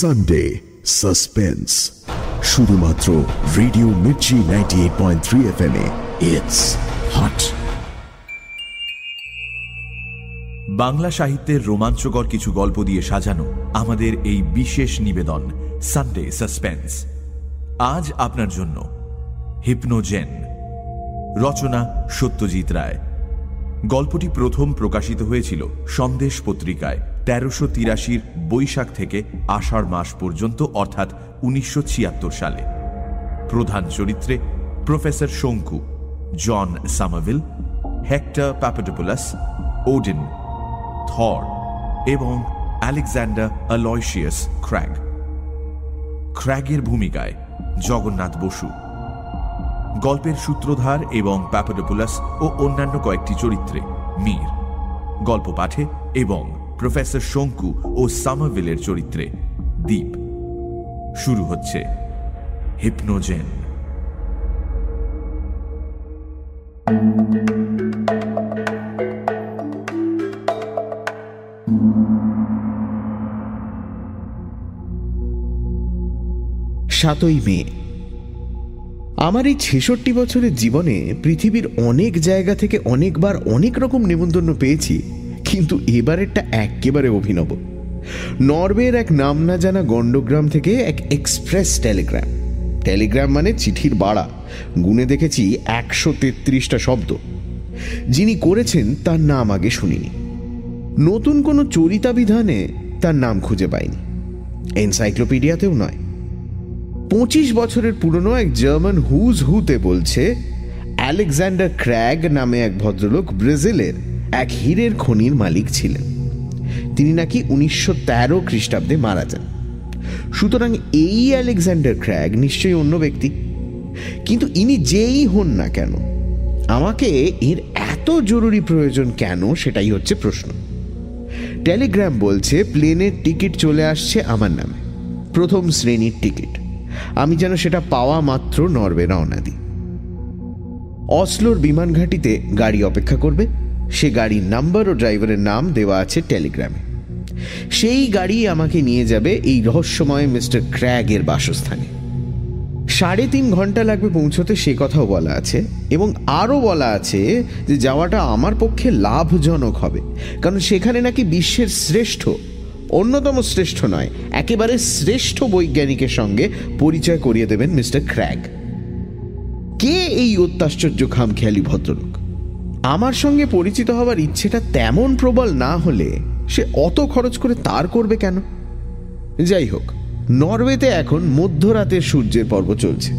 Sunday suspense শুধুমাত্র radio Mirchi ninety eight point three F M it's hot Bangla সাহিত্যের রোমাঞ্চকর কিছু গল্প দিয়ে সাজানো আমাদের এই বিশেষ নিবেদন সানডে সাসপেন্স আজ আপনার জন্য হিপনোজেন, রচনা সত্যজিৎ রায়। গল্পটি প্রথম প্রকাশিত হয়েছিল সন্দেশ পত্রিকায়। তেরোশো তিরাশির বৈশাখ থেকে আষাঢ় মাস পর্যন্ত, অর্থাৎ উনিশশো ছিয়াত্তর সালে। প্রধান চরিত্রে professor Shonku, John Summerville, Hector Papadopoulos, Odin, Thor এবং আলেকজান্ডার অ্যালয়সিয়াস ক্র্যাগ। ক্র্যাগের ভূমিকায় জগন্নাথ বসু। গল্পের সূত্রধার এবং প্যাপাডোপুলাস ও অন্যান্য কয়েকটি চরিত্রে মীর। গল্প পাঠে এবং প্রফেসর শঙ্কু ও সামাভিলের চরিত্রে দ্বীপ। শুরু হচ্ছে হিপনোজেন। সাতই মে। আমার এই ছেষট্টি বছরের জীবনে পৃথিবীর অনেক জায়গা থেকে অনেকবার অনেক রকম নিমন্ত্রণ পেয়েছি। কিন্তু এবারেরটা একেবারে অভিনব। নরওয়ের এক নাম না জানা গণ্ডগ্রাম থেকে এক এক্সপ্রেস টেলিগ্রাম। টেলিগ্রাম মানে চিঠির বাড়া। গুনে দেখেছি একশো তেত্রিশটা শব্দ। যিনি করেছেন তার নাম আগে শুনিনি। নতুন কোনো চরিতাবিধানে তার নাম খুঁজে পাইনি। এনসাইক্লোপিডিয়াতেও নয়। পঁচিশ বছরের পুরনো এক জার্মান হুজ হুতে বলছে, আলেকজান্ডার ক্র্যাগ নামে এক ভদ্রলোক ব্রাজিলের এক হীরের খনির মালিক ছিলেন। তিনি নাকি উনিশশো তেরো খ্রিস্টাব্দে মারা যান। সুতরাং এই আলেকজান্ডার ক্র্যাগ নিশ্চয়ই অন্য ব্যক্তি। কিন্তু ইনি যেই হন না কেন, আমাকে এর এত জরুরি প্রয়োজন কেন সেটাই হচ্ছে প্রশ্ন। টেলিগ্রাম বলছে, প্লেনের টিকিট চলে আসছে আমার নামে। প্রথম শ্রেণির টিকিট। আমি যেন সেটা পাওয়া মাত্র নরবে রওনা দিই। অসলোর বিমান ঘাঁটিতে গাড়ি অপেক্ষা করবে। সে গাড়ির নাম্বার ও ড্রাইভারের নাম দেওয়া আছে টেলিগ্রামে। সেই গাড়ি আমাকে নিয়ে যাবে এই রহস্যময় মিস্টার ক্র্যাগের বাসস্থানে। সাড়ে তিন ঘণ্টা লাগবে পৌঁছতে সে কথাও বলা আছে এবং আরও বলা আছে যে যাওয়াটা আমার পক্ষে লাভজনক হবে, কারণ সেখানে নাকি বিশ্বের শ্রেষ্ঠ, অন্যতম শ্রেষ্ঠ নয়, একেবারে শ্রেষ্ঠ বৈজ্ঞানিকের সঙ্গে পরিচয় করিয়ে দেবেন মিস্টার ক্র্যাগ। কে এই অত্যাশ্চর্য খামখেয়ালি ভদ্রলোক? আমার সঙ্গে পরিচিত হওয়ার ইচ্ছেটা তেমন প্রবল না হলে সে অত খরচ করে তার করবে কেন? যাই হোক, নরওয়েতে এখন মধ্যরাতের সূর্যের পর্ব চলছে।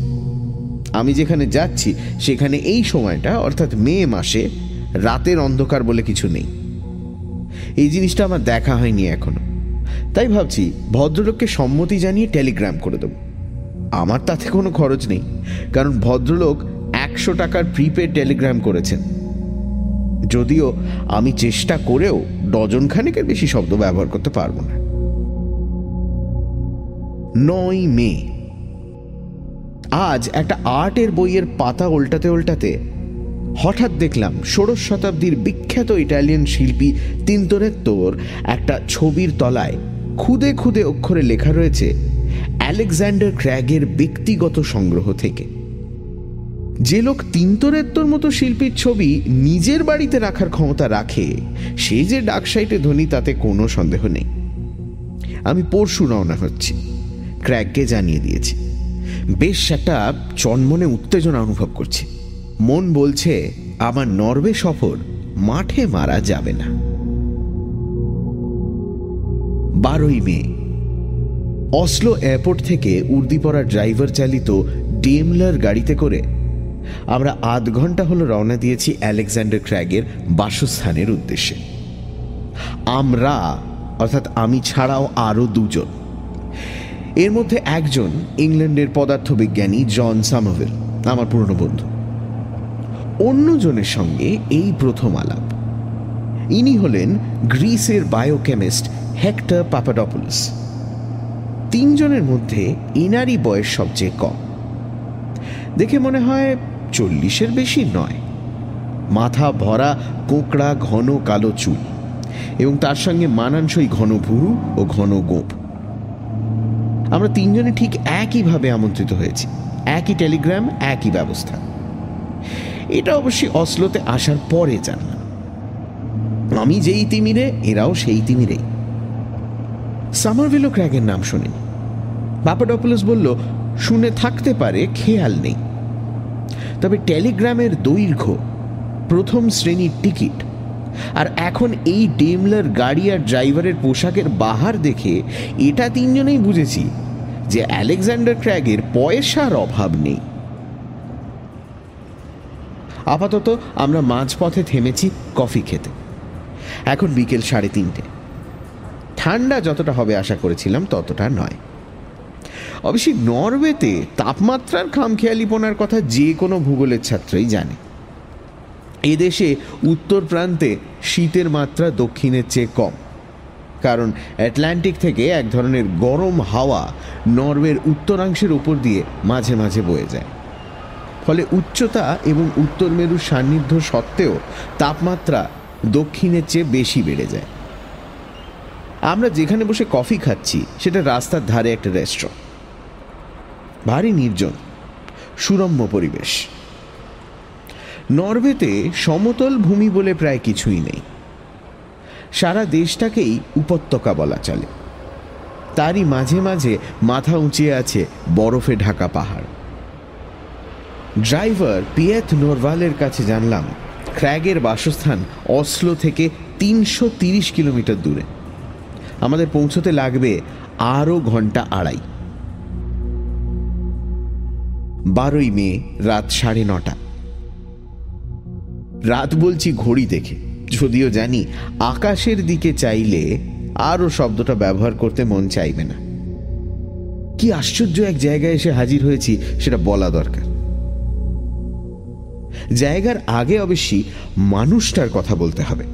আমি যেখানে যাচ্ছি, সেখানে এই সময়টা, অর্থাৎ মে মাসে, রাতের অন্ধকার বলে কিছু নেই। এই জিনিসটা আমার দেখা হয়নি এখনও। তাই ভাবছি, ভদ্রলোককে সম্মতি জানিয়ে টেলিগ্রাম করে দেব। আমার তাতে কোনো খরচ নেই, কারণ ভদ্রলোক একশো টাকার প্রিপেড টেলিগ্রাম করেছেন। যদিও আমি চেষ্টা করেও ডজন খানেকের বেশি শব্দ ব্যবহার করতে পারব না। নয় মে। আজ একটা আর্টের বইয়ের পাতা উল্টাতে উল্টাতে হঠাৎ দেখলাম ষোড়শ শতাব্দীর বিখ্যাত ইটালিয়ান শিল্পী তিন্তরেত্তোর একটা ছবির তলায় খুদে খুদে অক্ষরে লেখা রয়েছে, আলেকজান্ডার ক্র্যাগের ব্যক্তিগত সংগ্রহ থেকে। যে লোক তিন্তরেত্তর মতো শিল্পীর ছবি নিজের বাড়িতে রাখার ক্ষমতা রাখে, সে যে ডাকসাইটে ধনী তাতে কোনো সন্দেহ নেই। আমি পরশু রওনা হচ্ছি। ক্র্যাককে জানিয়ে দিয়েছি। বেশ একটা চনমনে উত্তেজনা অনুভব করছি। মন বলছে, আমার নরওয়ে সফর মাঠে মারা যাবে না। বারোই মে, অসলো এয়ারপোর্ট থেকে উর্দিপড়া ড্রাইভার চালিত ডেমলার গাড়িতে করে আমরা আধ ঘণ্টা হলো রওনা দিয়েছি আলেকজান্ডার ক্র্যাগের বাসস্থানের উদ্দেশ্যে। আমরা, অর্থাৎ আমি ছাড়াও আরও দুজন। এর মধ্যে একজন ইংল্যান্ডের পদার্থবিজ্ঞানী জন সামোভেল, আমার পুরনো বন্ধু। অন্যজনের সঙ্গে এই প্রথম আলাপ। ইনি হলেন গ্রিসের বায়োকেমিস্ট হেক্টর পাপাডপোলিস। তিনজনের মধ্যে ইনারই বয়স সবচেয়ে কম। দেখে মনে হয় চল্লিশের বেশি নয়। মাথা ভরা, কোঁকড়া, ঘন কালো চুল এবং তার সঙ্গে মানানসই ঘন ভুরু ও ঘন গোপ। আমরা তিনজনে ঠিক একইভাবে আমন্ত্রিত হয়েছি। একই টেলিগ্রাম, একই ব্যবস্থা। এটা অবশ্যই অসলোতে আসার পরে জানলাম। আমি যেই তিমিরে, এরাও সেই তিমিরেই। সামারভিলো ক্র্যাগের নাম শুনিনি। পাপাডপোলোস বলল, শুনে থাকতে পারে, খেয়াল নেই। তবে টেলিগ্রামের দৈর্ঘ্য প্রথম শ্রেণির টিকিট। আর এখন এই ডেমলার গাড়ি আর ড্রাইভারের পোশাকের বাহার দেখে এটা তিনজনেই বুঝেছি যে আলেকজান্ডার ক্র্যাগের পয়সার অভাব নেই। আপাতত আমরা মাঝপথে থেমেছি কফি খেতে। এখন বিকেল সাড়ে তিনটে। ঠান্ডা যতটা হবে আশা করেছিলাম ততটা নয়। অবশ্যই নরওয়েতে তাপমাত্রার খামখেয়ালিপনার কথা যে কোনো ভূগোলের ছাত্রই জানে। এদেশে উত্তর প্রান্তে শীতের মাত্রা দক্ষিণের চেয়ে কম। কারণ অ্যাটলান্টিক থেকে এক ধরনের গরম হাওয়া নরওয়ের উত্তরাংশের উপর দিয়ে মাঝে মাঝে বয়ে যায়। ফলে উচ্চতা এবং উত্তর মেরুর সান্নিধ্য সত্ত্বেও তাপমাত্রা দক্ষিণের চেয়ে বেশি বেড়ে যায়। আমরা যেখানে বসে কফি খাচ্ছি, সেটা রাস্তার ধারে একটা রেস্টুরেন্ট ভারী নির্জন, সুরম্য পরিবেশ। নরওয়েতে সমতল ভূমি বলে প্রায় কিছুই নেই। সারা দেশটাকেই উপত্যকা বলা চলে। তারই মাঝে মাঝে মাথা উঁচিয়ে আছে বরফে ঢাকা পাহাড়। ড্রাইভার পিয়েথ নোরভালের কাছে জানলাম, ক্র্যাগের বাসস্থান অসলো থেকে তিনশো কিলোমিটার দূরে। আমাদের পৌঁছতে লাগবে আরও ঘণ্টা আড়াই। বারোই মে, রাত সাড়ে নটা। রাত বলছি ঘড়ি দেখে, যদিও জানি আকাশের দিকে চাইলে আরও শব্দটা ব্যবহার করতে মন চাইবে না। কি আশ্চর্য এক জায়গায় এসে হাজির হয়েছি, সেটা বলা দরকার। জায়গার আগে অবশ্যই মানুষটার কথা বলতে হবে,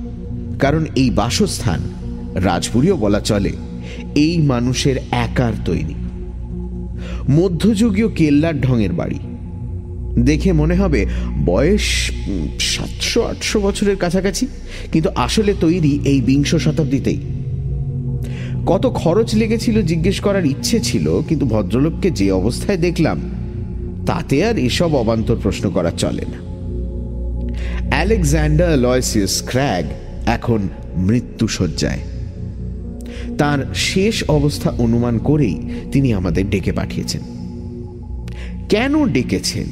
কারণ এই বাসস্থান রাজপুরীও বলা চলে, এই মানুষের একার তৈরি। মধ্যযুগীয় কেল্লার ঢঙের বাড়ি। দেখে মনে হবে বয়স সাতশো, আটশো বছরের কাছাকাছি, কিন্তু আসলে তৈরি এই বিংশ শতাব্দীতেই। কত খরচ লেগেছিল জিজ্ঞেস করার ইচ্ছে ছিল, কিন্তু ভদ্রলোককে যে অবস্থায় দেখলাম, তাতে আর এসব অবান্তর প্রশ্ন করা চলে না। আলেকজান্ডার লয়সিয়াস ক্র্যাগ এখন মৃত্যুসজ্জায় তার শেষ অবস্থা অনুমান করেই তিনি আমাদের ডেকে পাঠিয়েছেন। কেন ডেকেছেন?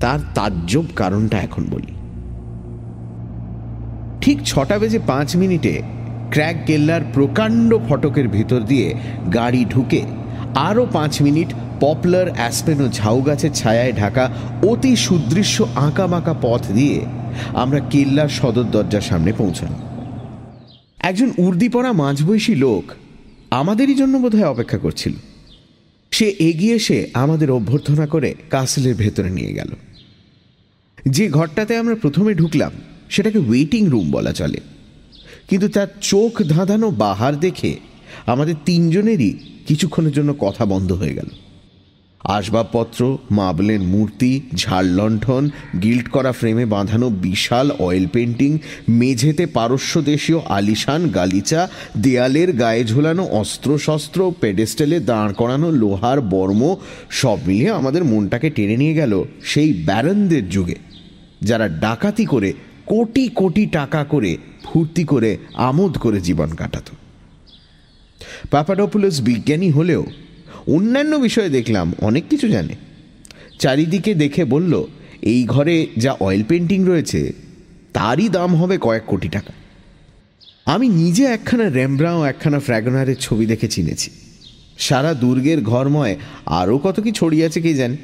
তার তাজ্জব কারণটা এখন বলি। ঠিক ছটা বেজে পাঁচ মিনিটে ক্র্যাক কেল্লার প্রকাণ্ড ফটকের ভিতর দিয়ে গাড়ি ঢুকে আরও পাঁচ মিনিট পপলার অ্যাসপেন ও ঝাউ গাছের ছায়ায় ঢাকা অতি সুদৃশ্য আঁকামাকা পথ দিয়ে আমরা কেল্লার সদর দরজার সামনে পৌঁছালাম। একজন উর্দি পরা মাঝবয়সী লোক আমাদেরই জন্য বোধহয় অপেক্ষা করছিল। সে এগিয়ে এসে আমাদের অভ্যর্থনা করে কাসলের ভেতরে নিয়ে গেল। যে ঘরটাতে আমরা প্রথমে ঢুকলাম, সেটাকে ওয়েটিং রুম বলা চলে। কিন্তু তার চোখ ধাঁধানো বাহার দেখে আমাদের তিনজনেরই কিছুক্ষণের জন্য কথা বন্ধ হয়ে গেল। আসবাবপত্র মার্বেলের মূর্তি ঝাড়লণ্ঠন গিল্ট করা ফ্রেমে বাঁধানো বিশাল অয়েল পেন্টিং মেঝেতে পারস্য দেশীয় আলিশান গালিচা, দেয়ালের গায়ে ঝোলানো অস্ত্রশস্ত্র পেডেস্টেলে দাঁড় করানো লোহার বর্ম, সব মিলিয়ে আমাদের মনটাকে টেনে নিয়ে গেল সেই ব্যারনদের যুগে, যারা ডাকাতি করে কোটি কোটি টাকা করে ফুর্তি করে আমোদ করে জীবন কাটাত। পাপাডোপুলস বিজ্ঞানী হলেও অন্যান্য বিষয়ে দেখলাম, অনেক কিছু জানে। চারিদিকে দেখে বলল, এই ঘরে যা অয়েল পেন্টিং রয়েছে, তারই দাম হবে কয়েক কোটি টাকা। আমি নিজে একখানা র্যামব্রাও একখানা ফ্র্যাগনারের ছবি দেখে চিনেছি। সারা দুর্গের ঘরময়, আরও কত কি ছড়িয়েছে কে জানে?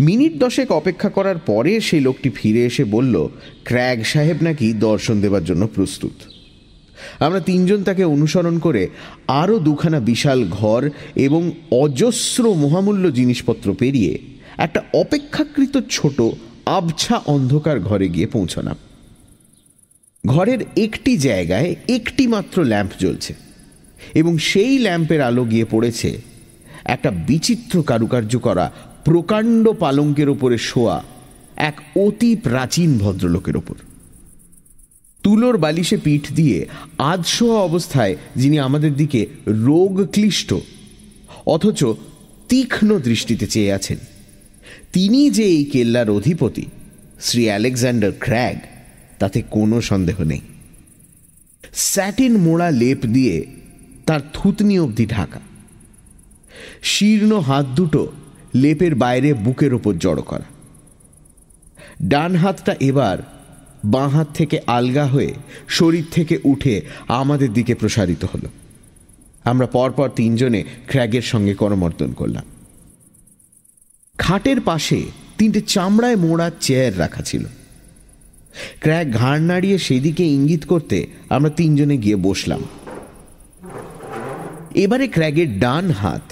মিনিট দশেক অপেক্ষা করার পরে সেই লোকটি ফিরে এসে বলল, ক্র্যাগ সাহেব নাকি দর্শন দেবার জন্য প্রস্তুত। আমরা তিনজন তাকে অনুসরণ করে আরও দুখানা বিশাল ঘর এবং অজস্র মহামূল্য জিনিসপত্র পেরিয়ে একটা অপেক্ষাকৃত ছোট, আবছা অন্ধকার ঘরে গিয়ে পৌঁছলাম। ঘরের একটি জায়গায় একটি মাত্র ল্যাম্প জ্বলছে এবং সেই ল্যাম্পের আলো গিয়ে পড়েছে একটা বিচিত্র কারুকার্য করা প্রকাণ্ড পালঙ্কের ওপরে শোয়া এক অতি প্রাচীন ভদ্রলোকের ওপর। তুলোর বালিশে পিঠ দিয়ে আধশোয়া অবস্থায় যিনি আমাদের দিকে রোগ ক্লিষ্ট অথচ তীক্ষ্ণ দৃষ্টিতে চেয়ে আছেন। তিনি যে এই কেল্লার অধিপতি, শ্রী আলেকজান্ডার ক্র্যাগ, তাতে কোনো সন্দেহ নেই। স্যাটিন মোড়া লেপ দিয়ে তার থুতনি অবধি ঢাকা। শীর্ণ হাত দুটো লেপের বাইরে বুকের ওপর জড়ো করা। ডান হাতটা এবার বাঁ হাত থেকে আলগা হয়ে শরীর থেকে উঠে আমাদের দিকে প্রসারিত হলো। আমরা পরপর তিনজনে ক্র্যাগের সঙ্গে করমর্দন করলাম। খাটের পাশে তিনটে চামড়ায় মোড়া চেয়ার রাখা ছিল। ক্র্যাক ঘাড় নাড়িয়ে সেদিকে ইঙ্গিত করতে আমরা তিনজনে গিয়ে বসলাম। এবারে ক্র্যাগের ডান হাত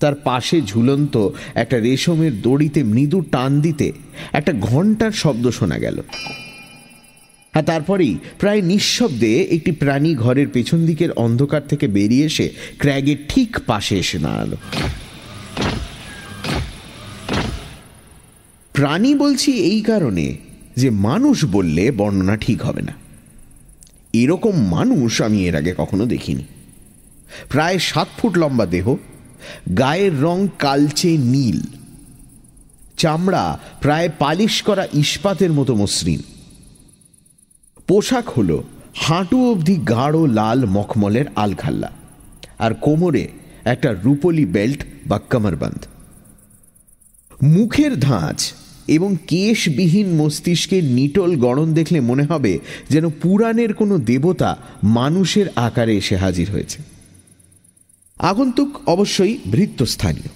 তার পাশে ঝুলন্ত একটা রেশমের দড়িতে মৃদু টান দিতে একটা ঘণ্টার শব্দ শোনা গেল। আর তারপরেই প্রায় নিঃশব্দে একটি প্রাণী ঘরের পেছন দিকের অন্ধকার থেকে বেরিয়ে এসে ক্র্যাগের ঠিক পাশে এসে দাঁড়াল। প্রাণী বলছি এই কারণে যে মানুষ বললে বর্ণনা ঠিক হবে না। এরকম মানুষ আমি এর আগে কখনো দেখিনি। প্রায় সাত ফুট লম্বা দেহ, গায়ের রং কালচে নীল। চামড়া প্রায় পালিশ করা ইস্পাতের মতো মসৃণ। পোশাক হল হাঁটু অবধি গাঢ় লাল মখমলের আলখাল্লা, আর কোমরে একটা রুপলি বেল্ট বা কামারবান্ধ মুখের ধাঁচ এবং কেশবিহীন মস্তিষ্কের নিটল গড়ন দেখলে মনে হবে যেন পুরাণের কোনো দেবতা মানুষের আকারে এসে হাজির হয়েছে। আগন্তুক অবশ্যই ভৃত্যস্থানীয়।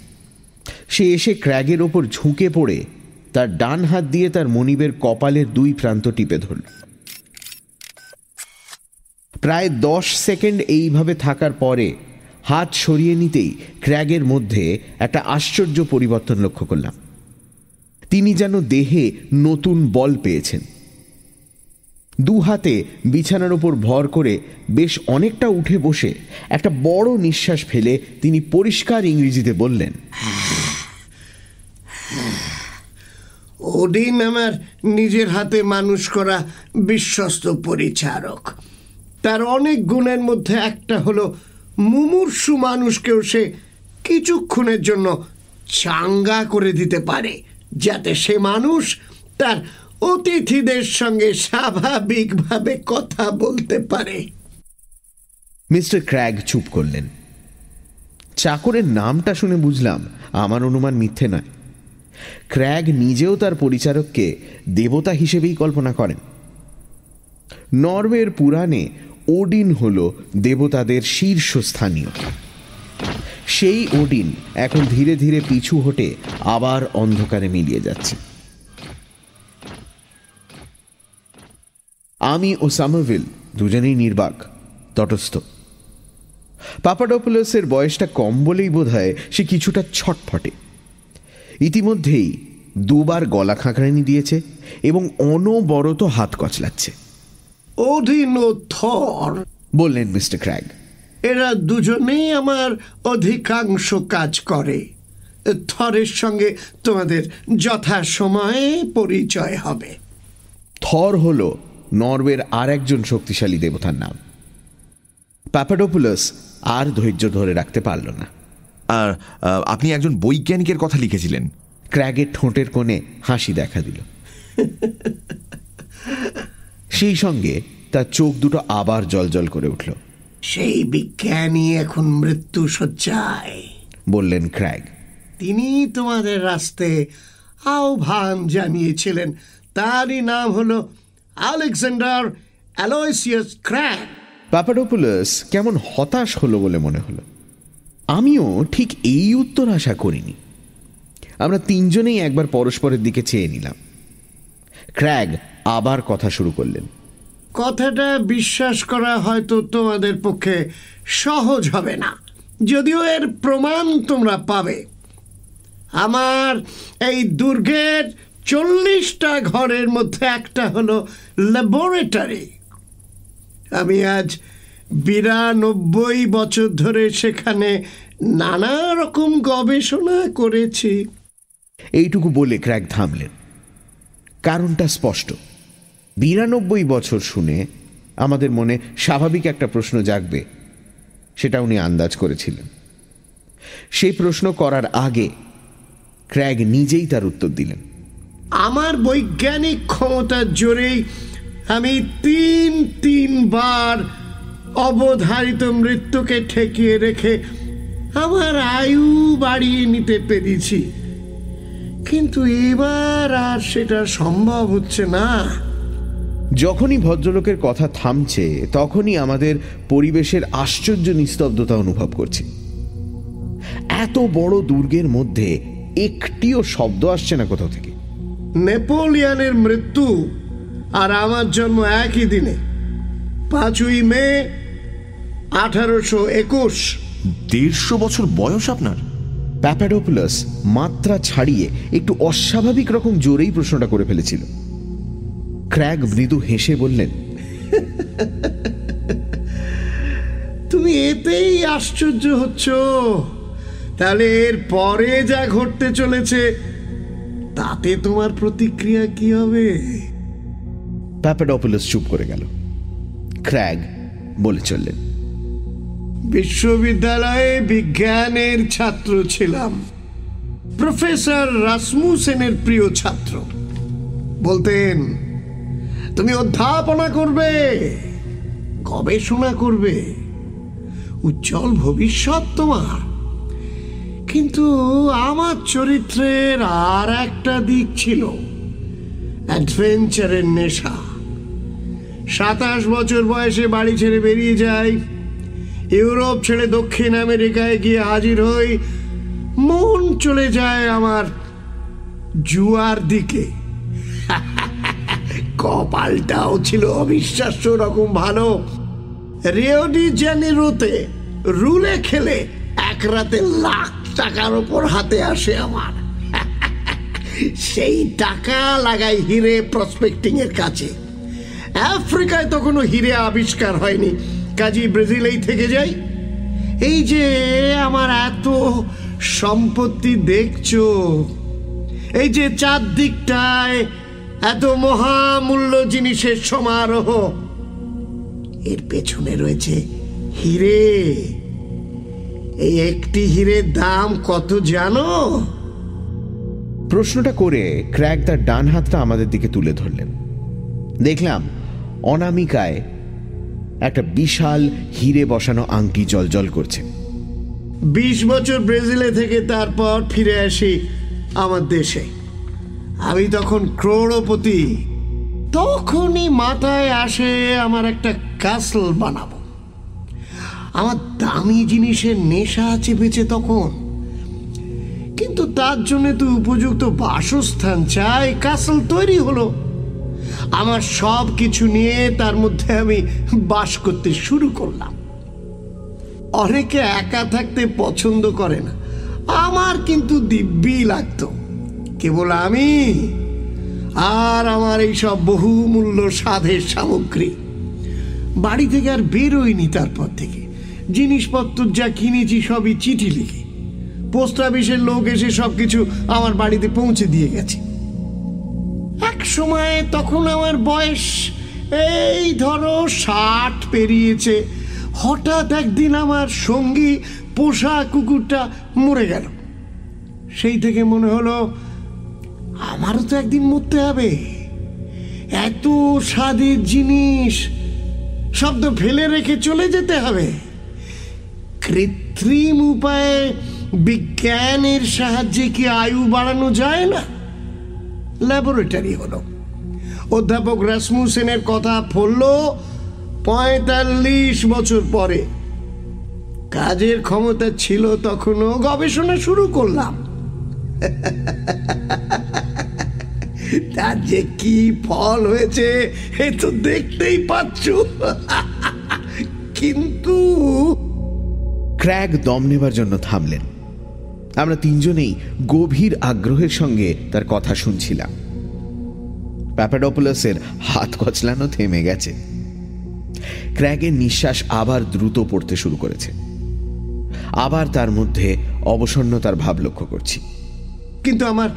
সে এসে ক্র্যাগের ওপর ঝুঁকে পড়ে, তার ডান হাত দিয়ে তার মনিবের কপালের দুই প্রান্ত টিপে ধরল। প্রায় দশ সেকেন্ড এইভাবে থাকার পরে হাত সরিয়ে নিতেই ক্র্যাগের মধ্যে একটা আশ্চর্য পরিবর্তন লক্ষ্য করলাম। তিনি যেন দেহে নতুন বল পেয়েছেন। দু হাতে বিছানার ওপর ভর করে বেশ অনেকটা উঠে বসে একটা বড় নিঃশ্বাস ফেলে তিনি পরিষ্কার ইংরেজিতে বললেন ওডিন আমার নিজের হাতে মানুষ করা বিশ্বস্ত পরিচারক। তার অনেক গুণের মধ্যে একটা হলো, মুমূর্ষু মানুষকেও সে কিছুক্ষণের জন্য চাঙ্গা করে দিতে পারে, যাতে সে মানুষ তার অতিথিদের সঙ্গে স্বাভাবিকভাবে কথা বলতে পারে। মিস্টার ক্র্যাগ চুপ করলেন। চাকরের নামটা শুনে বুঝলাম আমার অনুমান মিথ্যে নয়। ক্র্যাগ নিজেও তার পরিচারককে দেবতা হিসেবেই কল্পনা করেন। নরওয়ের পুরাণে ওডিন হল দেবতাদের শীর্ষস্থানীয়। সেই ওডিন এখন ধীরে ধীরে পিছু হটে আবার অন্ধকারে মিলিয়ে যাচ্ছে। আমি ও সামারভিল দুজনেই নির্বাক, তটস্থ। পাপাডোপোলসের বয়সটা কম বলেই বোধ হয় সে কিছুটা ছটফটে। ইতিমধ্যেই দুবার গলা খাঁকড়ানি দিয়েছে এবং অনবরত হাত কচলাচ্ছে। ওডিন ও থর বললেন মিস্টার ক্র্যাগ। এরা দুজনেই আমার অধিকাংশ কাজ করে। থরের সঙ্গে তোমাদের যথাসময়ে পরিচয় হবে। থর হল নরওয়ের আর একজন শক্তিশালী দেবতার নাম। প্যাপাডোপুলাস আর ধৈর্য ধরে রাখতে পারল না। আর আপনি একজন বৈজ্ঞানিকের কথা লিখেছিলেন। ক্র্যাগের ঠোঁটের কোণে হাসি দেখা দিল। সেই সঙ্গে তার চোখ দুটো আবার জলজল করে উঠল। সেই বিজ্ঞানী এখন মৃত্যু সজ্জায়। বললেন ক্র্যাগ। তিনি তোমাদের রাস্তে আহ্বান জানিয়েছিলেন। তারই নাম হলো আলেকজান্ডার অ্যালোয়সিয়াস ক্র্যাক প্যাপাডোপুলাস কেমন হতাশ হলো বলে মনে হলো। আমিও ঠিক এই উত্তর আশা করিনি। আমরা তিনজনেই একবার পরস্পরের দিকে চেয়ে নিলাম। ক্র্যাগ আবার কথা শুরু করলেন। কথাটা বিশ্বাস করা হয়তো তোমাদের পক্ষে সহজ হবে না। যদিও এর প্রমাণ তোমরা পাবে। আমার এই দুর্গের চল্লিশটা ঘরের মধ্যে একটা হলো ল্যাবরেটরি। আমি আজ বিরানব্বই বছর ধরে সেখানে নানা রকম গবেষণা করেছি। এইটুকু বলে ক্র্যাক থামলেন। কারণটা স্পষ্ট। বিরানব্বই বছর শুনে আমাদের মনে স্বাভাবিক একটা প্রশ্ন জাগবে, সেটা উনি আন্দাজ করেছিলেন। সেই প্রশ্ন করার আগে ক্র্যাগ নিজেই তার উত্তর দিলেন। আমার বৈজ্ঞানিক ক্ষমতার জোরেই আমি তিন, তিনবার অবধারিত মৃত্যুকে ঠেকিয়ে রেখে আমার আয়ু বাড়িয়ে নিতে পেরেছি। কিন্তু এবার আর সেটা সম্ভব হচ্ছে না। যখনই ভদ্রলোকের কথা থামছে তখনই আমাদের পরিবেশের আশ্চর্য নিস্তব্ধতা অনুভব করছি। এত বড় দুর্গের মধ্যে একটিও শব্দ আসছে না কোথাও থেকে। নেপোলিয়ানের মৃত্যু আর আমার জন্ম একই দিনে পাঁচই মে আঠারোশো একুশ। দেড়শো বছর বয়স আপনার? প্যাপাডোপুলাস মাত্রা ছাড়িয়ে একটু অস্বাভাবিক রকম জোরেই প্রশ্নটা করে ফেলেছিল। ক্র্যাগ মৃদু হেসে বললেন তুমি এতেই আশ্চর্য হচ্ছ। তাহলে এর পরে যা ঘটতে চলেছে তাতে তোমার প্রতিক্রিয়া কি হবে? প্যাপাডোপুলাস চুপ করে গেল। ক্র্যাগ বলে চললেন বিশ্ববিদ্যালয়ে বিজ্ঞানের ছাত্র ছিলাম। প্রফেসর রাসমুসেনের প্রিয় ছাত্র। বলতেন, তুমি অধ্যাপনা করবে, গবেষণা করবে, উজ্জ্বল ভবিষ্যৎ তোমার। কিন্তু আমার চরিত্রের আর একটা দিক ছিল, অ্যাডভেঞ্চারের নেশা। সাতাশ বছর বয়সে বাড়ি ছেড়ে বেরিয়ে যাই ইউরোপ ছেড়ে দক্ষিণ আমেরিকায় গিয়ে হাজির হই। মন চলে যায় আমার জুয়ার দিকে। কপালটাও ছিল অবিশ্বাস্য রকম ভালো। রিওডি জেনেরোতে রুলে খেলে এক রাতে লাখ টাকার ওপর হাতে আসে আমার। সেই টাকা লাগাই হিরে প্রসপেক্টিং এর কাছে। আফ্রিকায় তখনও হিরে আবিষ্কার হয়নি। কাজী ব্রাজিলেই থেকে যাই। এই যে আমার এত সম্পত্তি দেখছ, এই যে চারদিকটায় এত মহামূল্য জিনিসের সমারোহ, এর পেছনে রয়েছে হিরে। এই একটি হিরের দাম কত জানো? প্রশ্নটা করে ক্র্যাক তার ডান হাতটা আমাদের দিকে তুলে ধরলেন। দেখলাম অনামিকায় একটা বিশাল হিরে বসানো আংটি জলজল করছে। বিশ বছর ব্রাজিলে থেকে তারপর ফিরে আসি আমার দেশে। আমি তখন ক্রোড়পতি। তখনই মাথায় আসে আমার একটা কাসল বানাবো। আমার দামি জিনিসের নেশা চেপেছে তখন। কিন্তু তার জন্য তো উপযুক্ত বাসস্থান চাই। কাসল তৈরি হলো। আমার সব কিছু নিয়ে তার মধ্যে আমি বাস করতে শুরু করলাম। অনেকে একা থাকতে পছন্দ করে না। আমার কিন্তু দিব্যি লাগতো। কেবল আমি আর আমার এই সব বহুমূল্য সাধের সামগ্রী। বাড়ি থেকে আর বেরোয়নি তারপর থেকে। জিনিসপত্র যা কিনেছি সবই চিঠি লিখে। পোস্ট অফিসের লোক এসে সবকিছু আমার বাড়িতে পৌঁছে দিয়ে গেছে। সময় তখন আমার বয়স, এই ধরো ষাট পেরিয়েছে। হঠাৎ একদিন আমার সঙ্গী পোষা কুকুরটা মরে গেল। সেই থেকে মনে হলো, আমারও তো একদিন মরতে হবে। এত স্বাদের জিনিস, শব্দ ফেলে রেখে চলে যেতে হবে। কৃত্রিম উপায়ে বিজ্ঞানের সাহায্যে কি আয়ু বাড়ানো যায় না? ল্যাবরেটরি হলো। অধ্যাপক রাসমুসেনের কথা ফলল পঁয়তাল্লিশ বছর পরে। কাজের ক্ষমতা ছিল তখনও গবেষণা শুরু করলাম। তার যে কি ফল হয়েছে, এ তো দেখতেই পাচ্ছ। কিন্তু ক্র্যাক দম নেবার জন্য থামলেন। আমরা তিনজনেই গভীর আগ্রহের সঙ্গে তার কথা শুনছিলাম। প্যাপাডোপুলাসের হাত কচলানো থেমে গেছে। ক্র্যাগের নিঃশ্বাস আবার দ্রুত পড়তে শুরু করেছে। আবার তার মধ্যে অবসন্নতার ভাব লক্ষ্য করছি। কিন্তু আমার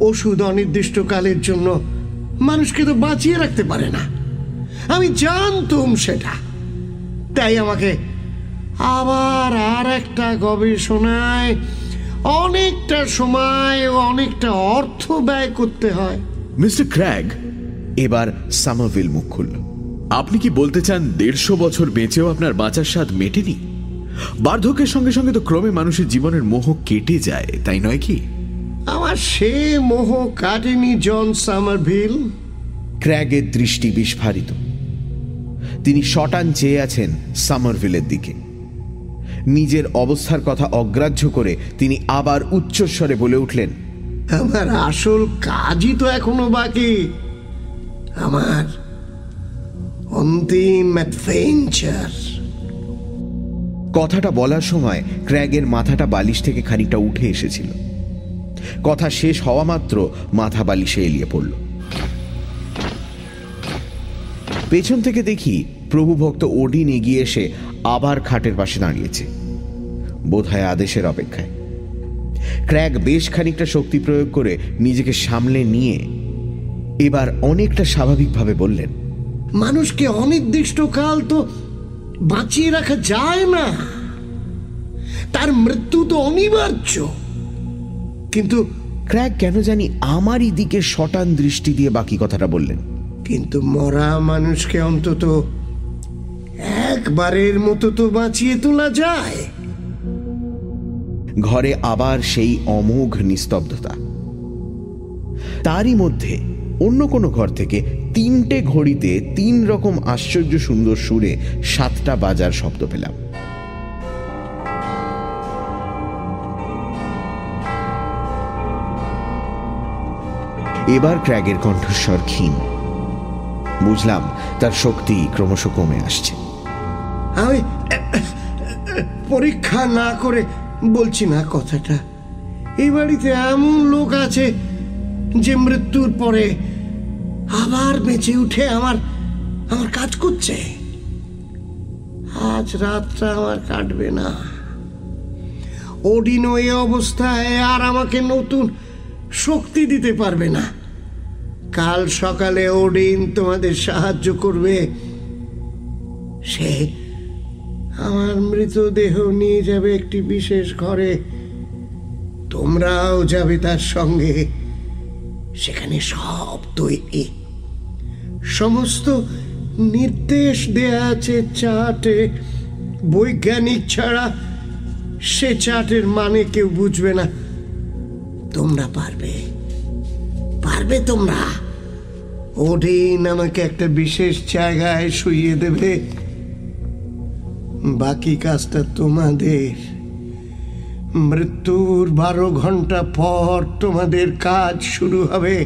ওষুধ অনির্দিষ্টকালের জন্য মানুষকে তো বাঁচিয়ে রাখতে পারে না। আমি জানতুম সেটা। তাই আমাকে আবার আর একটা গবেষণায় অনেকটা সময় ও অনেকটা অর্থ ব্যয় করতে হয়। মিস্টার ক্র্যাগ এবার সামারভিল মুখ খুলল। আপনি কি বলতে চান দেড়শো বছর বেঁচেও আপনার বাঁচার স্বাদ মেটেনি? বার্ধক্যের সঙ্গে সঙ্গে তো ক্রমে মানুষের জীবনের মোহ কেটে যায় তাই নয় কি? আমার সে মোহ কাটেনি জন সামারভিল। ক্র্যাগের দৃষ্টি বিস্ফারিত। তিনি শটান চেয়ে আছেন সামারভিলের দিকে। নিজের অবস্থার কথা অগ্রাহ্য করে তিনি আবার উচ্চস্বরে বলে উঠলেন আমার আসল কাজই তো এখনও বাকি। আমার অন্তিম অ্যাডভেঞ্চার কথাটা বলার সময় ক্র্যাগের মাথাটা বালিশ থেকে খানিকটা উঠে এসেছিল। কথা শেষ হওয়া মাত্র মাথা বালিশে এলিয়ে পড়ল। পেছন থেকে দেখি প্রভুভক্ত ওডিন এগিয়ে এসে আবার খাটের পাশে দাঁড়িয়েছে। বোধহয় আদেশের অপেক্ষায়। ক্র্যাক বেশ খানিকটা শক্তি প্রয়োগ করে নিজেকে সামলে নিয়ে এবার অনেকটা স্বাভাবিকভাবে বললেন মানুষকে অনির্দিষ্টকাল তো বাঁচিয়ে রাখা যায় না। তার মৃত্যু তো অনিবার্য। কিন্তু ক্র্যাক কেন জানি আমারই দিকে শটান দৃষ্টি দিয়ে বাকি কথাটা বললেন। কিন্তু মরা মানুষকে অন্তত একবারের মতো তো বাঁচিয়ে তোলা যায়। ঘরে আবার সেই অমোঘ নিস্তব্ধতা। তারই মধ্যে অন্য কোনো ঘর থেকে তিনটে ঘড়িতে তিন রকম আশ্চর্য সুন্দর সুরে সাতটা বাজার শব্দ পেলাম। এবার ক্র্যাগের কণ্ঠস্বর ক্ষীণ। বুঝলাম তার শক্তি ক্রমশ কমে আসছে। আমি, পরীক্ষা না করে বলছি না কথাটা। এই বাড়িতে এমন লোক আছে যে মৃত্যুর পরে আবার বেঁচে উঠে আমার আমার কাজ করছে। আজ রাতটা আমার কাটবে না। ওডিনো এই অবস্থায় আর আমাকে নতুন শক্তি দিতে পারবে না। কাল সকালে ওডিন তোমাদের সাহায্য করবে। সে আমার মৃতদেহ নিয়ে যাবে একটি বিশেষ ঘরে। তোমরাও যাবে তার সঙ্গে। সেখানে সব তৈরি। সমস্ত নির্দেশ দেয়া আছে চার্টে বৈজ্ঞানিক ছাড়া সে চার্টের মানে কেউ বুঝবে না। তোমরা পারবে। পারবে তোমরা। ওডিন আমাকে একটা বিশেষ জায়গায় শুইয়ে দেবে। বাকি কাজটা তোমাদের। মৃত্যুর বারো ঘণ্টা পর তোমাদের কাজ শুরু হবে।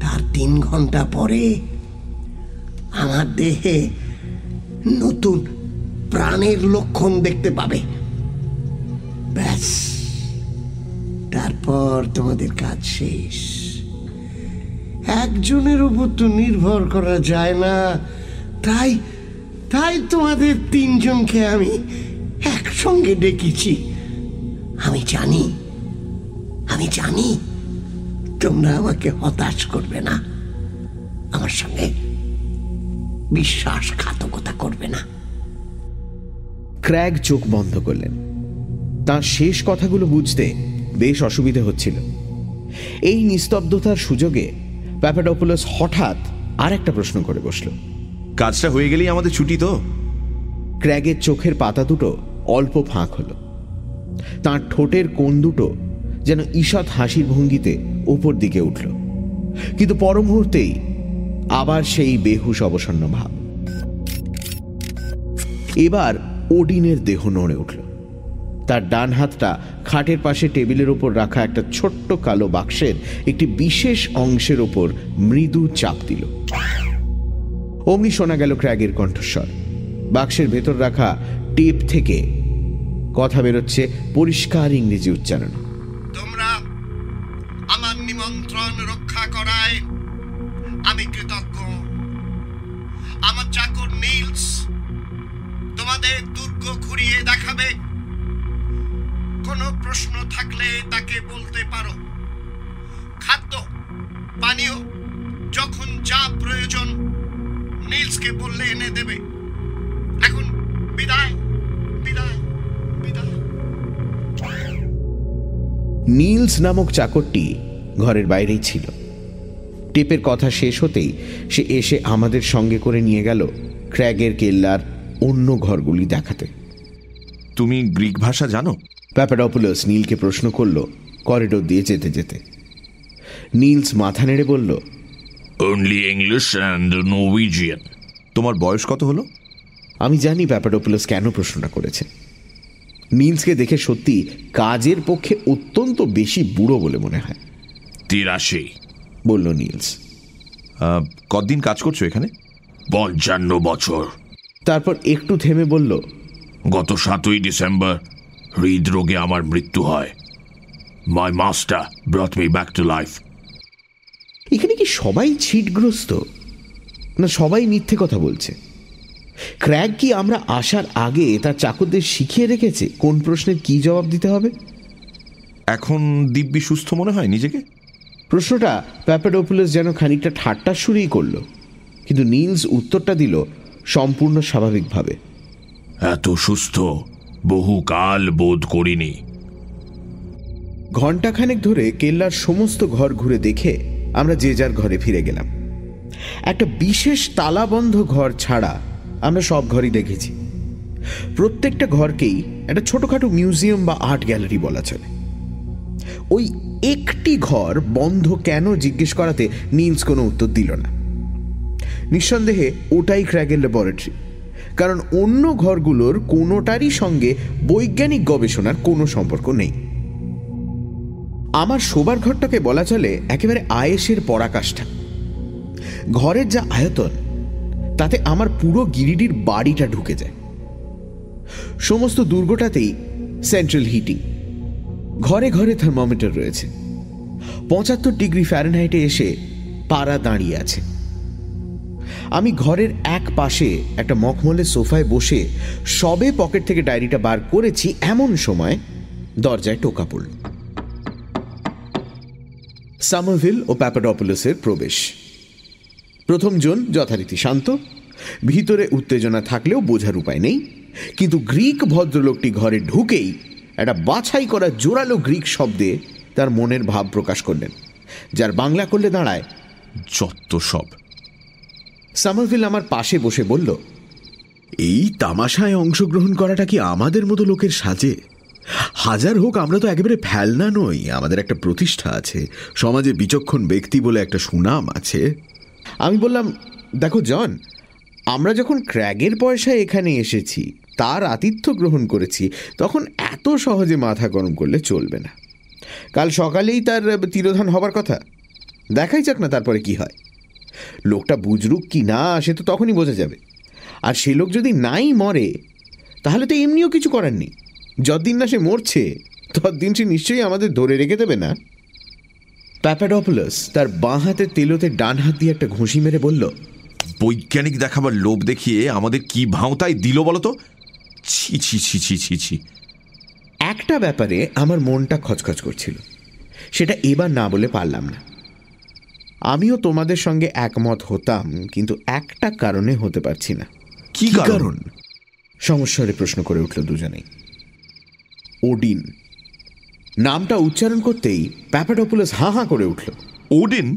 তার তিন ঘণ্টা পরে আমার দেহে নতুন প্রাণের লক্ষণ দেখতে পাবে। ব্যাস, তারপর তোমাদের কাজ শেষ। একজনের উপর তো নির্ভর করা যায় না, তাই তাই তোমাদের তিনজনকে আমি একসঙ্গে ডেকেছি। আমি জানি আমি জানি তোমরা আমাকে হতাশ করবে না। আমার সঙ্গে বিশ্বাসঘাতকতা করবে না। ক্র্যাগ চোখ বন্ধ করলেন। তার শেষ কথাগুলো বুঝতে বেশ অসুবিধে হচ্ছিল। এই নিস্তব্ধতার সুযোগে প্যাপাডোপোলাস হঠাৎ আর একটা প্রশ্ন করে বসল। কাজটা হয়ে গেলেই আমাদের ছুটি তো। ক্র্যাগের চোখের পাতা দুটো অল্প ফাঁক হলো। তার ঠোঁটের কোণ দুটো যেন ঈষৎ হাসির ভঙ্গিতে ওপর দিকে উঠল। কিন্তু পর মুহূর্তেই আবার সেই বেহুশ অবসন্ন ভাব। এবার ওডিনের দেহ নড়ে উঠল। তার ডান হাতটা খাটের পাশে টেবিলের ওপর রাখা একটা ছোট্ট কালো বাক্সের একটি বিশেষ অংশের ওপর মৃদু চাপ দিল। অমনি শোনা গেল ক্র্যাগের কণ্ঠস্বর। বাক্সের ভেতর রাখা টেপ থেকে কথা বেরোচ্ছে পরিষ্কার ইংরেজি উচ্চারণ। তোমরা আমার নিমন্ত্রণ রক্ষা করায় আমি আমার চাকর তোমাদের দুর্গ ঘুরিয়ে দেখাবে। কোনো প্রশ্ন থাকলে তাকে বলতে পারো। খাদ্য, পানীয়, যখন যা প্রয়োজন নীলসকে বললে এনে দেবে। এখন বিদায় বিদায় বিদায়। নীলস নামক চাকরটি ঘরের বাইরেই ছিল। টেপের কথা শেষ হতেই সে এসে আমাদের সঙ্গে করে নিয়ে গেল ক্র্যাগের কেল্লার অন্য ঘরগুলি দেখাতে। তুমি গ্রিক ভাষা জানো? প্যাপাডোপুলাস নীলকে প্রশ্ন করল করিডোর দিয়ে যেতে যেতে। নীলস মাথা নেড়ে বলল Only English and Norwegian. তোমার বয়স কত হলো? আমি জানি প্যাপাডোপুলাস কেন প্রশ্নটা করেছে। নীলসকে দেখে সত্যি কাজের পক্ষে অত্যন্ত বেশি বুড়ো বলে মনে হয়। তিরাশি। বলল নীলস কতদিন কাজ করছ এখানে? পঞ্চান্ন বছর। তারপর একটু থেমে বলল গত সাতই ডিসেম্বর হৃদরোগে আমার মৃত্যু হয়। My master brought me back to life এখানে কি সবাই ছিটগ্রস্ত? না সবাই মিথ্যে কথা বলছে? ক্র্যাক কি আমরা আসার আগে তার চাকরদের শিখিয়ে রেখেছে কোন প্রশ্নের কি জবাব দিতে হবে? এখন দিব্যি সুস্থ মনে হয় নিজেকে? প্রশ্নটা প্যাপাডোপুলাস যেন খানিকটা ঠাট্টার সুরেই করল কিন্তু নীলস উত্তরটা দিল সম্পূর্ণ স্বাভাবিকভাবে। এত সুস্থ বহুকাল বোধ করিনি। ঘণ্টাখানেক ধরে কেল্লার সমস্ত ঘর ঘুরে দেখে আমরা যে যার ঘরে ফিরে গেলাম। একটা বিশেষ তালাবন্ধ ঘর ছাড়া আমরা সব ঘরই দেখেছি। প্রত্যেকটা ঘরকেই একটা ছোটখাটো মিউজিয়াম বা আর্ট গ্যালারি বলা চলে। ওই একটি ঘর বন্ধ কেন জিজ্ঞেস করাতে নীলস কোনো উত্তর দিল না। নিঃসন্দেহে ওটাই ক্র্যাগের ল্যাবরেটরি কারণ অন্য ঘরগুলোর কোনোটারই সঙ্গে বৈজ্ঞানিক গবেষণার কোনো সম্পর্ক নেই। আমার শোবার ঘরটাকে বলা চলে একেবারে আয়েসের পরাকাষ্ঠা। ঘরের যা আয়তন, তাতে আমার পুরো গিরিডির বাড়িটা ঢুকে যায়। সমস্ত দুর্গটাতেই সেন্ট্রাল হিটিং ঘরে ঘরে থার্মোমিটার রয়েছে। পঁচাত্তর ডিগ্রি ফ্যারেনহাইটে এসে পাড়া দাঁড়িয়ে আছে। আমি ঘরের এক পাশে একটা মখমলের সোফায় বসে সবে পকেট থেকে ডায়েরিটা বার করেছি, এমন সময় দরজায় টোকা পড়ল। সামারভিল ও প্যাপাডোপোলোসের প্রবেশ। প্রথম জন যথারীতি শান্ত, ভিতরে উত্তেজনা থাকলেও বোঝার উপায় নেই, কিন্তু গ্রিক ভদ্রলোকটি ঘরে ঢুকেই একটা বাছাই করা জোরালো গ্রিক শব্দে তার মনের ভাব প্রকাশ করলেন, যার বাংলা করলে দাঁড়ায় যত সব। সামারভিল আমার পাশে বসে বলল, এই তামাশায় অংশগ্রহণ করাটা কি আমাদের মতো লোকের সাজে? হাজার হোক, আমরা তো একেবারে ফেলনা নই। আমাদের একটা প্রতিষ্ঠা আছে। সমাজে বিচক্ষণ ব্যক্তি বলে একটা সুনাম আছে। আমি বললাম, দেখো, জন, আমরা যখন ক্র্যাগের পয়সায় এখানে এসেছি, তার আতিথ্য গ্রহণ করেছি, তখন এত সহজে মাথা গরম করলে চলবে না। কাল সকালেই তার তিরোধান হবার কথা। দেখাই যাক না তারপরে কি হয়। লোকটা বুজরুক কি না, সে তো তখনই বোঝা যাবে। আর সে লোক যদি নাই মরে, তাহলে তো এমনিও কিছু করার নেই। যতদিন না সে মরছে ততদিন সে নিশ্চয়ই আমাদের ধরে রেখে দেবে না। প্যাপাডোপুলাস তার বাঁ হাতের তেলোতে ডান হাত দিয়ে একটা ঘুষি মেরে বলল বৈজ্ঞানিক দেখাবার লোভ দেখিয়ে আমাদের কি ভাঁওতাই দিল বলতো ছি ছি ছি ছি ছি ছি। একটা ব্যাপারে আমার মনটা খচখচ করছিল সেটা এবার না বলে পারলাম না। আমিও তোমাদের সঙ্গে একমত হতাম কিন্তু একটা কারণে হতে পারছি না। কি কারণ? সমস্যারে প্রশ্ন করে উঠল দুজনেই। ওডিন। নামটা উচ্চারণ করতেই প্যাপাডোপুলাস হাঁ হাঁ করে উঠল। ওডিন?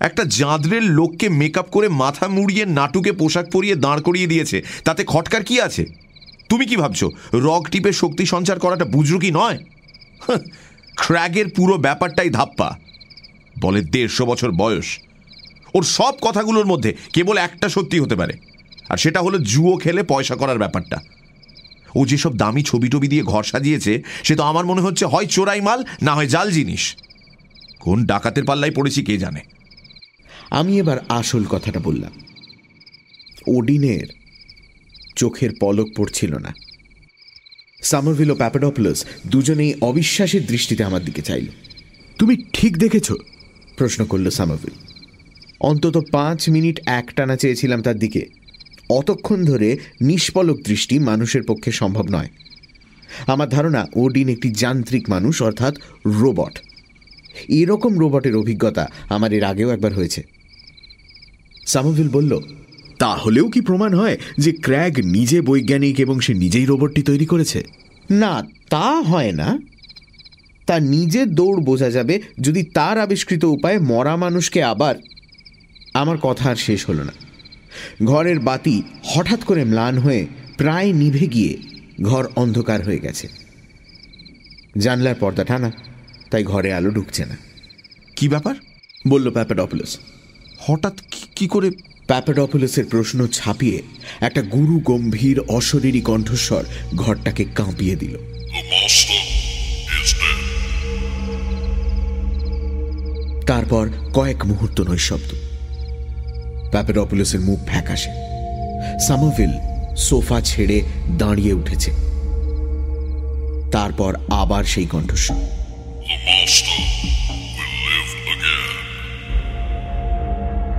একটা জাঁদরের লোককে মেকআপ করে মাথা মুড়িয়ে নাটুকে পোশাক পরিয়ে দাঁড় করিয়ে দিয়েছে। তাতে খটকার কি আছে? তুমি কি ভাবছ রক টিপে শক্তি সঞ্চার করাটা বুঝরু কি নয় ক্র্যাগের পুরো ব্যাপারটাই ধাপ্পা। বলে দেড়শো বছর বয়স। ওর সব কথাগুলোর মধ্যে কেবল একটা সত্যি হতে পারে। আর সেটা হলো, জুয়ো খেলে পয়সা করার ব্যাপারটা। ও যেসব দামি ছবি টবি দিয়ে ঘর সাজিয়েছে সে তো আমার মনে হচ্ছে হয় চোরাই মাল না হয় জাল জিনিস। কোন ডাকাতের পাল্লায় পড়েছি কে জানে? আমি এবার আসল কথাটা বললাম। ওডিনের চোখের পলক পড়ছিল না। সামারভিল ও প্যাপাডোপুলাস দুজনেই অবিশ্বাসের দৃষ্টিতে আমার দিকে চাইল। তুমি ঠিক দেখেছ? প্রশ্ন করল সামারভিল। অন্তত পাঁচ মিনিট একটানা চেয়েছিলাম তার দিকে। অতক্ষণ ধরে নিষ্পলক দৃষ্টি মানুষের পক্ষে সম্ভব নয়। আমার ধারণা, ওডিন একটি যান্ত্রিক মানুষ, অর্থাৎ রোবট। এরকম রোবটের অভিজ্ঞতা আমার এর আগেও একবার হয়েছে। সামভিল বলল, তাহলেও কি প্রমাণ হয় যে ক্র্যাগ নিজে বৈজ্ঞানিক এবং সে নিজেই রোবটটি তৈরি করেছে? না, তা হয় না। তার নিজের দৌড় বোঝা যাবে যদি তার আবিষ্কৃত উপায়ে মরা মানুষকে আবার আমার কথা আর শেষ হলো না। ঘরের বাতি হঠাৎ করে ম্লান হয়ে প্রায় নিভে গিয়ে ঘর অন্ধকার হয়ে গেছে। জানলার পর্দা টানা তাই ঘরে আলো ঢুকছে না। কি ব্যাপার? বলল প্যাপাডপোলাস। হঠাৎ কি- করে? প্যাপাডপোলাসের প্রশ্ন ছাপিয়ে একটা গুরু গম্ভীর অশরীরী কণ্ঠস্বর ঘরটাকে কাঁপিয়ে দিল. তারপর কয়েক মুহূর্ত নৈশব্দ। প্যাপেডপোলাসের মুখ ফ্যাকাশে। সামোভিল সোফা ছেড়ে দাঁড়িয়ে উঠেছে। তারপর আবার সেই কণ্ঠস্বর.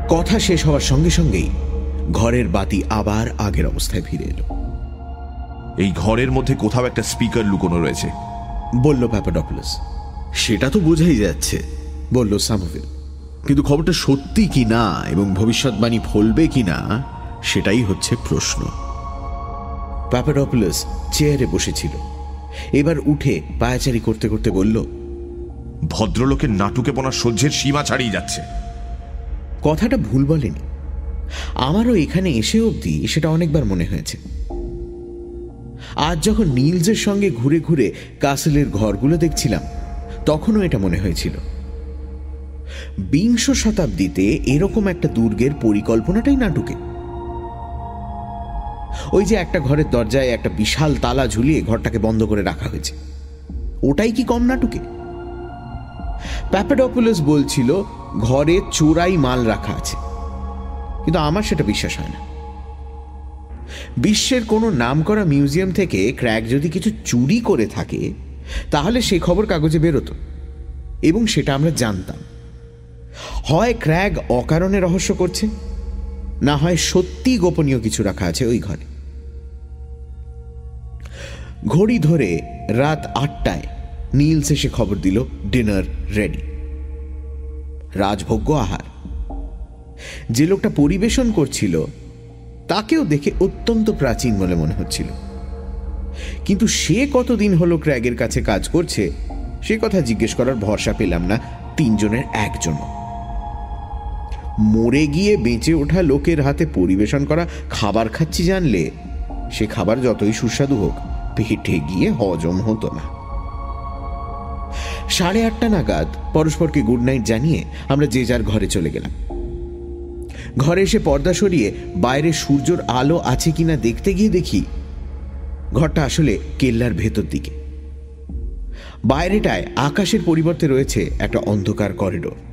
কথা শেষ হওয়ার সঙ্গে সঙ্গেই ঘরের বাতি আবার আগের অবস্থায় ফিরে এলো। এই ঘরের মধ্যে কোথাও একটা স্পিকার লুকোনো রয়েছে। বলল প্যাপাডপোলাস। সেটা তো বোঝাই যাচ্ছে। বলল সামোভিল। কিন্তু খবরটা সত্যি কি না এবং ভবিষ্যৎবাণী ফলবে কি না সেটাই হচ্ছে প্রশ্ন। প্যাপাডপোলাস চেয়ারে বসেছিল। এবার উঠে পায়াচারি করতে করতে বলল ভদ্রলোকের নাটুকে পোনা সহ্যের সীমা ছাড়িয়ে যাচ্ছে। কথাটা ভুল বলেনি। আমারও এখানে এসে অবধি সেটা অনেকবার মনে হয়েছে। আজ যখন নীলসের সঙ্গে ঘুরে ঘুরে কাসেলের ঘরগুলো দেখছিলাম তখনও এটা মনে হয়েছিল। বিংশ শতাব্দীতে এরকম একটা দুর্গের পরিকল্পনাটাই নাটুকে ওই যে একটা ঘরের দরজায় একটা বিশাল তালা ঝুলিয়ে ঘরটাকে বন্ধ করে রাখা হয়েছে। ওটাই কি কম নাটুকে প্যাপাডোপুলাস বলছিল, ঘরে চোরাই মাল রাখা আছে। কিন্তু আমার সেটা বিশ্বাস হয় না। বিশ্বের কোনো নামকরা মিউজিয়াম থেকে ক্র্যাক যদি কিছু চুরি করে থাকে, তাহলে সে খবর কাগজে বেরোতো। এবং সেটা আমরা জানতাম। হয় ক্র্যাগ অকারণে রহস্য করছে, না হয় সত্যি গোপনীয় কিছু রাখা আছে ওই ঘরে। ঘড়ি ধরে রাত আটটায় নীলস এসে খবর দিল, ডিনার রেডি। রাজভোগ্য আহার। যে লোকটা পরিবেশন করছিল, তাকেও দেখে অত্যন্ত প্রাচীন বলে মনে হচ্ছিল। কিন্তু সে কতদিন হলো ক্র্যাগের কাছে কাজ করছে, সে কথা জিজ্ঞেস করার ভরসা পেলাম না, তিনজনের একজন মরে গিয়ে বেঁচে ওঠা লোকের হাতে পরিবেশন করা খাবার খাচ্ছি জানলে? সে খাবার যতই সুস্বাদু হোক, পেটে গিয়ে হজম হতো না। সাড়ে আটটা নাগাদ পরস্পরকে গুড নাইট জানিয়ে আমরা যে যার ঘরে চলে গেলাম। ঘরে এসে পর্দা সরিয়ে বাইরে সূর্যর আলো আছে কিনা দেখতে গিয়ে দেখি, ঘরটা আসলে কেল্লার ভেতর দিকে। বাইরেটায় আকাশের পরিবর্তে রয়েছে একটা অন্ধকার করিডোর।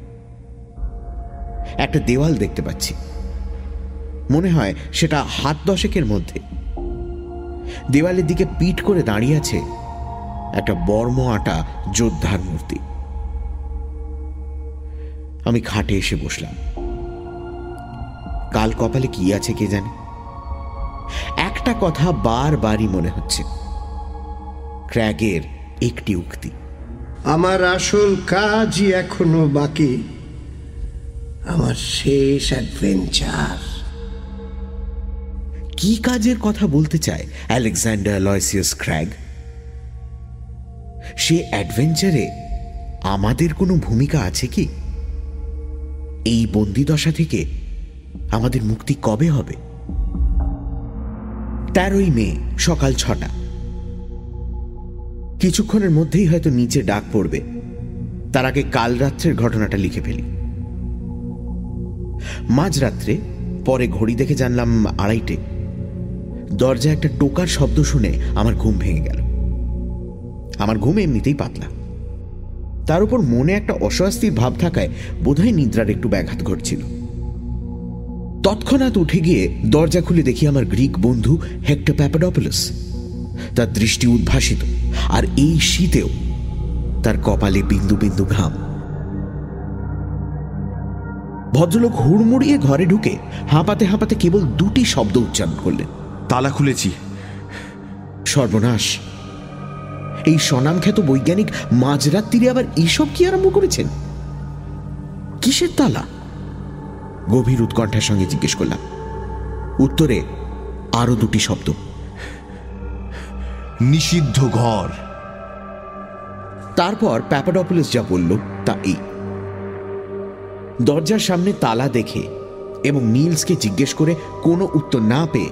একটা দেওয়াল দেখতে পাচ্ছি। মনে হয় সেটা হাত দশেকের মধ্যে। দেওয়ালের দিকে পিট করে দাঁড়িয়ে আছে একটা বর্ম আটা যোদ্ধার মূর্তি। আমি খাটে এসে বসলাম। কাল কপালে কি আছে কে জানে? একটা কথা বারবারই মনে হচ্ছে। ক্র্যাগের একটি উক্তি। আমার আসল কাজই এখনও বাকি। আমার শেষ অ্যাডভেঞ্চার কি কাজের কথা বলতে চায় আলেকজান্ডার লয়সিয়াস ক্র্যাগ? সে অ্যাডভেঞ্চারে আমাদের কোনো ভূমিকা আছে কি? এই বন্দিদশা থেকে আমাদের মুক্তি কবে হবে? তেরোই মে, সকাল ছটা। কিছুক্ষণের মধ্যেই হয়তো নিচে ডাক পড়বে। তার আগে কাল রাত্রের ঘটনাটা লিখে ফেলি। মাঝরাত্রে পরে ঘড়ি দেখে জানলাম আড়াইটে। দরজায় একটা টোকার শব্দ শুনে আমার ঘুম ভেঙে গেল। আমার ঘুম এমনিতেই পাতলা। তার উপর মনে একটা অস্বস্তির ভাব থাকায় বোধহয় নিদ্রার একটু ব্যাঘাত ঘটছিল। তৎক্ষণাৎ উঠে গিয়ে দরজা খুলে দেখি আমার গ্রিক বন্ধু হেক্টর প্যাপাডোপোলাস তার দৃষ্টি উদ্ভাসিত, আর এই শীতেও তার কপালে বিন্দু বিন্দু ঘাম। ভদ্রলোক হুড়মুড়িয়ে ঘরে ঢুকে হাঁপাতে হাঁপাতে কেবল দুটি শব্দ উচ্চারণ করলেন। তালা খুলেছি। সর্বনাশ। এই স্বনামখ্যাত বৈজ্ঞানিক মাঝরাত মাঝরাত্রিরে আবার এইসব কি আরম্ভ করেছেন? কিসের তালা? গভীর উৎকণ্ঠার সঙ্গে জিজ্ঞেস করলাম। উত্তরে আরও দুটি শব্দ। নিষিদ্ধ ঘর। তারপর প্যাপাডপুলিস যা বলল তা এই। দরজার সামনে তালা দেখে এবং নীলসকে জিজ্ঞেস করে কোনো উত্তর না পেয়ে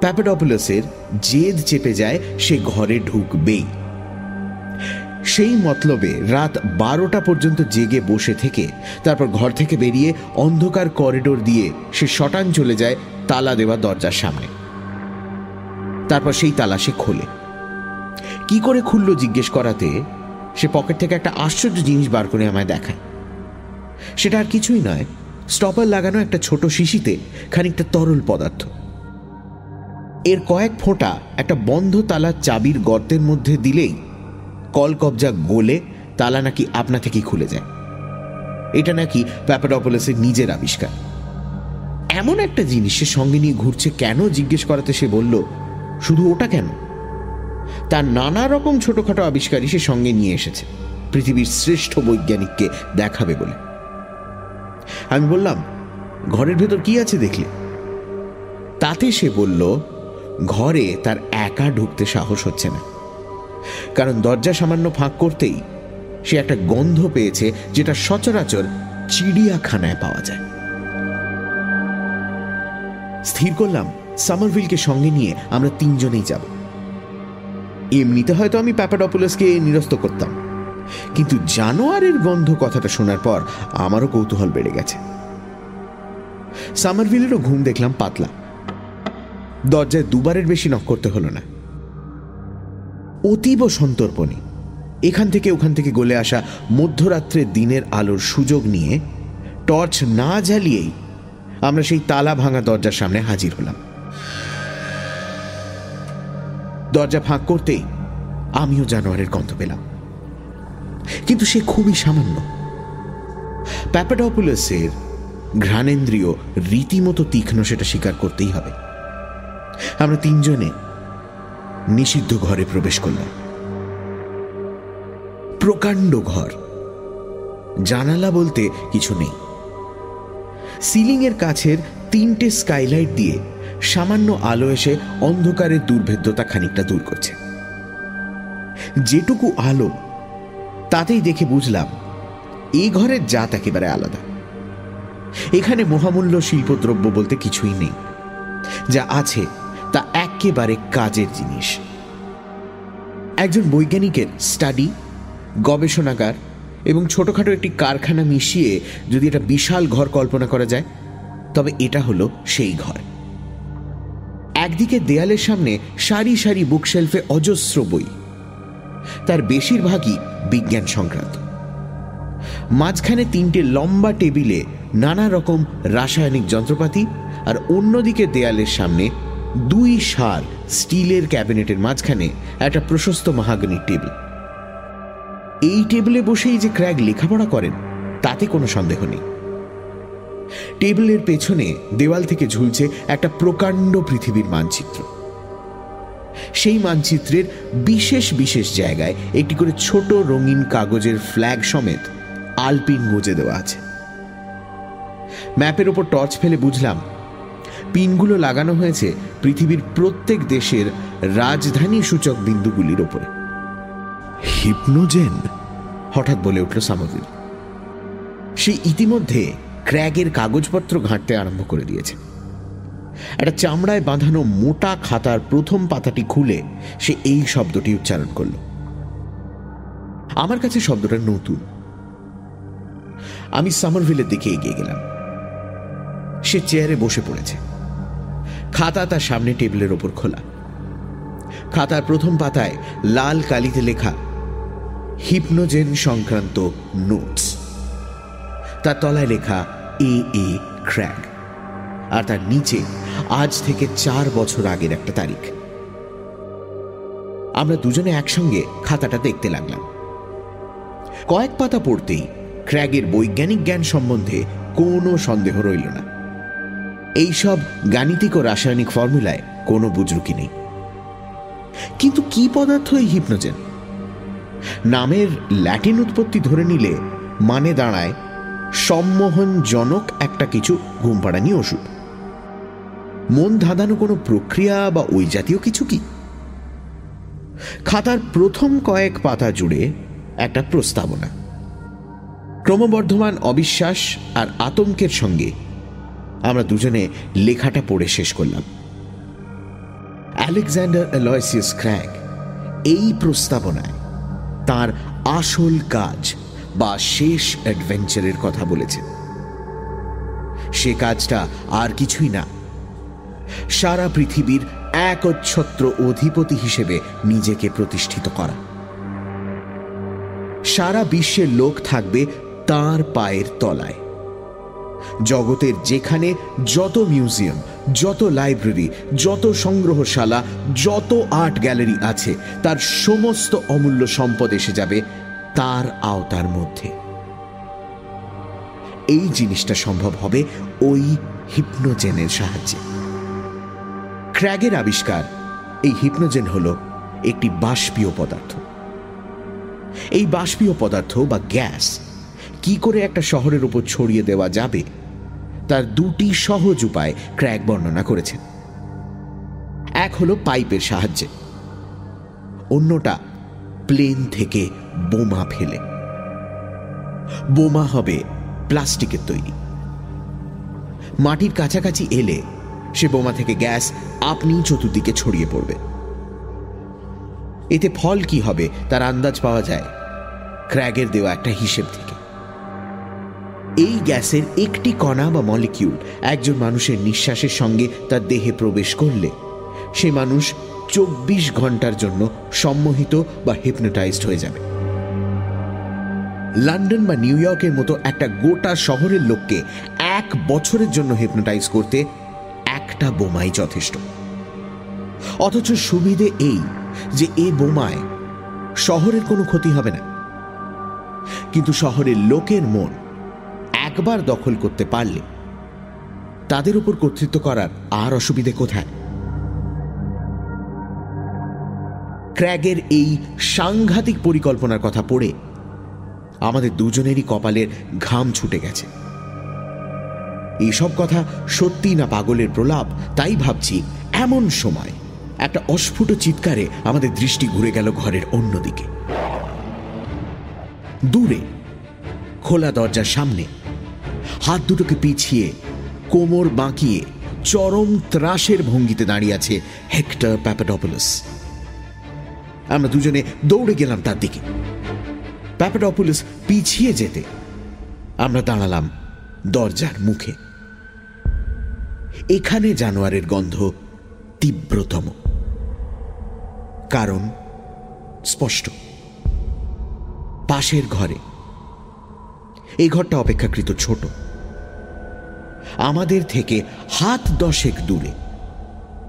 প্যাপাডপুলাসের জেদ চেপে যায় সে ঘরে ঢুকবেই। সেই মতলবে রাত বারোটা পর্যন্ত জেগে বসে থেকে তারপর ঘর থেকে বেরিয়ে অন্ধকার করিডোর দিয়ে সে শটান চলে যায় তালা দেওয়া দরজার সামনে। তারপর সেই তালা সে খোলে। কি করে খুললো জিজ্ঞেস করাতে? সে পকেট থেকে একটা আশ্চর্য জিনিস বার করে আমায় দেখায়। সেটা আর কিছুই নয়। স্টপার লাগানো একটা ছোট শিশিতে খানিকটা তরল পদার্থ। এর কয়েক ফোঁটা একটা বন্ধ তালার চাবির গর্তের মধ্যে দিলেই কল কবজা গোলে তালা নাকি আপনা থেকেই খুলে যায়। এটা নাকি প্যাপাডপোলাসের নিজের আবিষ্কার। এমন একটা জিনিস সে সঙ্গে নিয়ে ঘুরছে কেন জিজ্ঞেস করাতে সে বলল, শুধু ওটা কেন? তার নানা রকম ছোটখাটো আবিষ্কারই সে সঙ্গে নিয়ে এসেছে। পৃথিবীর শ্রেষ্ঠ বৈজ্ঞানিককে দেখাবে বলে। আমি বললাম, ঘরের ভেতর কি আছে দেখলে? তাতে সে বলল, ঘরে তার একা ঢুকতে সাহস হচ্ছে না। কারণ দরজা সামান্য ফাঁক করতেই সে একটা গন্ধ পেয়েছে যেটা সচরাচর চিড়িয়াখানায় পাওয়া যায়। স্থির করলাম, সামারভিলকে সঙ্গে নিয়ে আমরা তিনজনেই যাব। এমনিতে হয়তো আমি প্যাপাডপুলাসকে নিরস্ত করতাম। কিন্তু জানোয়ারের গন্ধ কথাটা শোনার পর আমারও কৌতূহল বেড়ে গেছে। সামারভিলেরও ঘুম দেখলাম পাতলা। দরজায় দুবারের বেশি নক করতে হলো না। অতীব সন্তর্পণী এখান থেকে ওখান থেকে গলে আসা মধ্যরাত্রে দিনের আলোর সুযোগ নিয়ে টর্চ না জ্বালিয়েই আমরা সেই তালা ভাঙা দরজার সামনে হাজির হলাম। দরজা ফাঁক করতেই আমিও জানোয়ারের গন্ধ পেলাম। কিন্তু সে খুবই সামান্য। প্যাপাডপুলাসের ঘ্রাণেন্দ্রিয় রীতিমতো তীক্ষ্ণ সেটা স্বীকার করতেই হবে। আমরা তিনজনে নিষিদ্ধ ঘরে প্রবেশ করলাম। প্রকাণ্ড ঘর। জানালা বলতে কিছু নেই। সিলিং এর কাছের তিনটে স্কাইলাইট দিয়ে সামান্য আলো এসে অন্ধকারের দুর্ভেদ্যতা খানিকটা দূর করছে। যেটুকু আলো তাতেই দেখে বুঝলাম, এই ঘরের জাত একেবারে আলাদা। এখানে মহামূল্য শিল্পদ্রব্য বলতে কিছুই নেই। যা আছে তা একেবারে কাজের জিনিস। একজন বৈজ্ঞানিকের স্টাডি, গবেষণাগার এবং ছোটখাটো একটি কারখানা মিশিয়ে যদি একটা বিশাল ঘর কল্পনা করা যায়, তবে এটা হলো সেই ঘর। একদিকে দেয়ালের সামনে সারি সারি বুকশেলফে অজস্র বই। তার বেশিরভাগই বিজ্ঞান সংক্রান্ত। মাঝখানে তিনটে লম্বা টেবিলে নানা রকম রাসায়নিক যন্ত্রপাতি আর অন্যদিকে দেয়ালের সামনে দুই সার স্টিলের ক্যাবিনেটের মাঝখানে একটা প্রশস্ত মাহাগনির টেবিল। এই টেবিলে বসেই যে ক্র্যাগ লেখাপড়া করেন, তাতে কোনো সন্দেহ নেই। টেবিলের পেছনে দেওয়াল থেকে ঝুলছে একটা প্রকাণ্ড পৃথিবীর মানচিত্র। সেই মানচিত্রের বিশেষ বিশেষ জায়গায় একটি করে ছোট রঙিন কাগজের ফ্ল্যাগ সমেত আলপিন গুঁজে দেওয়া আছে। ম্যাপের ওপর টর্চ ফেলে বুঝলাম, পিনগুলো লাগানো হয়েছে পৃথিবীর প্রত্যেক দেশের রাজধানী সূচক বিন্দুগুলির ওপরে। হিপনোজেন, হঠাৎ বলে উঠল সামগ্রী। সে ইতিমধ্যে ক্র্যাগের কাগজপত্র ঘাঁটতে আরম্ভ করে দিয়েছে। একটা চামড়ায় বাঁধানো মোটা খাতার প্রথম পাতাটি খুলে সে এই শব্দটি উচ্চারণ করল। আমার কাছে শব্দটা নতুন। আমি সামারভিলের দিকে এগিয়ে গেলাম। সে চেয়ারে বসে পড়েছে। খাতা তার সামনে টেবিলের ওপর খোলা। খাতার প্রথম পাতায় লাল কালিতে লেখা, হিপনোজেন সংক্রান্ত নোটস। তার তলায় লেখা, এ এ ক্র্যাগ আর তার নিচে আজ থেকে চার বছর আগের একটা তারিখ। আমরা দুজনে একসঙ্গে খাতাটা দেখতে লাগলাম। কয়েক পাতা পড়তেই ক্র্যাগের বৈজ্ঞানিক জ্ঞান সম্বন্ধে কোনো সন্দেহ রইল না। এইসব গাণিতিক ও রাসায়নিক ফর্মুলায় কোনো বুজরুকি নেই। কিন্তু কি পদার্থ এই হিপনোজেন? নামের ল্যাটিন উৎপত্তি ধরে নিলে মানে দাঁড়ায় সম্মোহনজনক একটা কিছু ঘুমপাড়ানি ওষুধ। মন ধাঁধানো কোনো প্রক্রিয়া বা ওই জাতীয় কিছু কি? খাতার প্রথম কয়েক পাতা জুড়ে একটা প্রস্তাবনা। ক্রমবর্ধমান অবিশ্বাস আর আতঙ্কের সঙ্গে আমরা দুজনে লেখাটা পড়ে শেষ করলাম। আলেকজান্ডার অ্যালয়সিয়াস ক্র্যাগ এই প্রস্তাবনায় তার আসল কাজ বা শেষ অ্যাডভেঞ্চারের কথা বলেছেন। সে কাজটা আর কিছুই না সারা পৃথিবীর একচ্ছত্র অধিপতি হিসেবে নিজেকে প্রতিষ্ঠিত করা। সারা বিশ্বের লোক থাকবে তার পায়ের তলায়। জগতের যেখানে যত মিউজিয়াম, যত লাইব্রেরি, যত সংগ্রহশালা, যত আর্ট গ্যালারি আছে, তার সমস্ত অমূল্য সম্পদ এসে যাবে তার আওতার মধ্যে। এই জিনিসটা সম্ভব হবে ওই হিপনোজেনের সাহায্যে। ক্র্যাগের আবিষ্কার। এই হিপনোজেন হল একটি বাষ্পীয় পদার্থ। এই বাষ্পীয় পদার্থ বা গ্যাস কি করে একটা শহরের উপর ছড়িয়ে দেওয়া যাবে, তার দুটি সহজ উপায় ক্র্যাক বর্ণনা করেছেন। এক হলো পাইপের সাহায্যে, অন্যটা প্লেন থেকে বোমা ফেলে। বোমা হবে প্লাস্টিকের তৈরি। মাটির কাছাকাছি এলে সে বোমা থেকে গ্যাস আপনি চতুর্দিকে ছড়িয়ে পড়বে। এতে ফল কি হবে তার আন্দাজ পাওয়া যায়। ক্র্যাগের দেওয়া একটা হিসেব থেকে। এই গ্যাসের একটি কণা বা মলিকিউল একজন মানুষের নিঃশ্বাসের সঙ্গে তার দেহে প্রবেশ করলে সে মানুষ চব্বিশ ঘণ্টার জন্য সম্মোহিত বা হিপনোটাইজড হয়ে যাবে। লন্ডন বা নিউ ইয়র্কের মতো একটা গোটা শহরের লোককে এক বছরের জন্য হিপনোটাইজ করতে একটা বোমাই যথেষ্ট। অথচ সুবিধে এই যে এ বোমায় শহরের কোনো ক্ষতি হবে না। কিন্তু শহরের লোকের মন একবার দখল করতে পারলে তাদের উপর কর্তৃত্ব করার আর অসুবিধে কোথায়? ক্র্যাগের এই সাংঘাতিক পরিকল্পনার কথা পড়ে আমাদের দুজনেরই কপালের ঘাম ছুটে গেছে। এইসব কথা সত্যি না পাগলের প্রলাপ, তাই ভাবছি এমন সময় একটা অস্ফুট চিৎকারে আমাদের দৃষ্টি ঘুরে গেল ঘরের অন্যদিকে। দূরে, খোলা দরজার সামনে, হাত দুটোকে পিছিয়ে, কোমর বাঁকিয়ে, চরম ত্রাসের ভঙ্গিতে দাঁড়িয়ে আছে হেক্টর প্যাপাডোপোলাস। আমরা দুজনে দৌড়ে গেলাম তার দিকে। প্যাপাডোপোলাস পিছিয়ে যেতে আমরা দাঁড়ালাম দরজার মুখে। এখানে জানোয়ারের গন্ধ তীব্রতম। কারণ স্পষ্ট। পাশের ঘরে। এই ঘরটা অপেক্ষাকৃত ছোট। আমাদের থেকে হাত দশেক দূরে।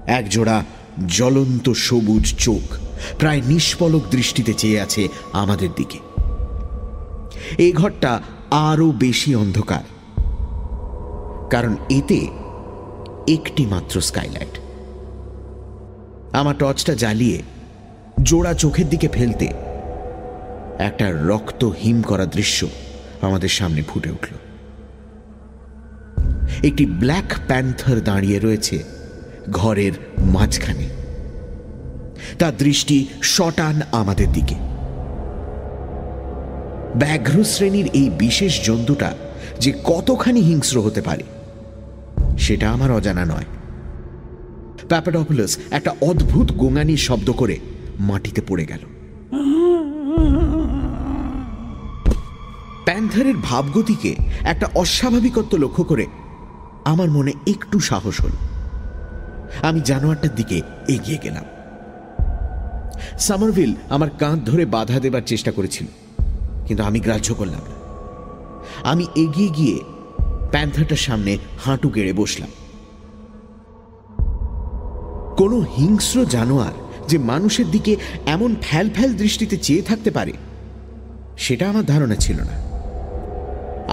একজোড়া জ্বলন্ত সবুজ চোখ প্রায় নিষ্পলক দৃষ্টিতে চেয়ে আছে আমাদের দিকে। এই ঘরটা আরও বেশি অন্ধকার। কারণ এতে একটি মাত্র স্কাইলাইট আমার টর্চটা জ্বালিয়ে, জোড়া চোখের দিকে ফেলতে, একটা রক্ত হিম করা দৃশ্য আমাদের সামনে ফুটে উঠল। একটি ব্ল্যাক প্যান্থার দাঁড়িয়ে রয়েছে ঘরের মাঝখানে। তার দৃষ্টি শটান আমাদের দিকে। ব্যাঘ্র শ্রেণির এই বিশেষ জন্তুটা যে কতখানি হিংস্র হতে পারে সেটা আমার অজানা নয়। প্যাপাডোপুলাস একটা অদ্ভুত গোঙানি শব্দ করে মাটিতে পড়ে গেল। প্যান্থারের ভাবগতিকে একটা অস্বাভাবিকত্ব লক্ষ্য করে আমার মনে একটু সাহস হল। আমি জানোয়ারটার দিকে এগিয়ে গেলাম। সামারভিল আমার কাঁধ ধরে বাধা দেবার চেষ্টা করেছিল, কিন্তু আমি গ্রাহ্য করলাম না। আমি এগিয়ে গিয়ে প্যান্থারটার সামনে হাঁটু গেড়ে বসলাম। কোনো হিংস্র জানোয়ার যে মানুষের দিকে এমন ফ্যাল ফ্যাল দৃষ্টিতে চেয়ে থাকতে পারে, সেটা আমার ধারণা ছিল না।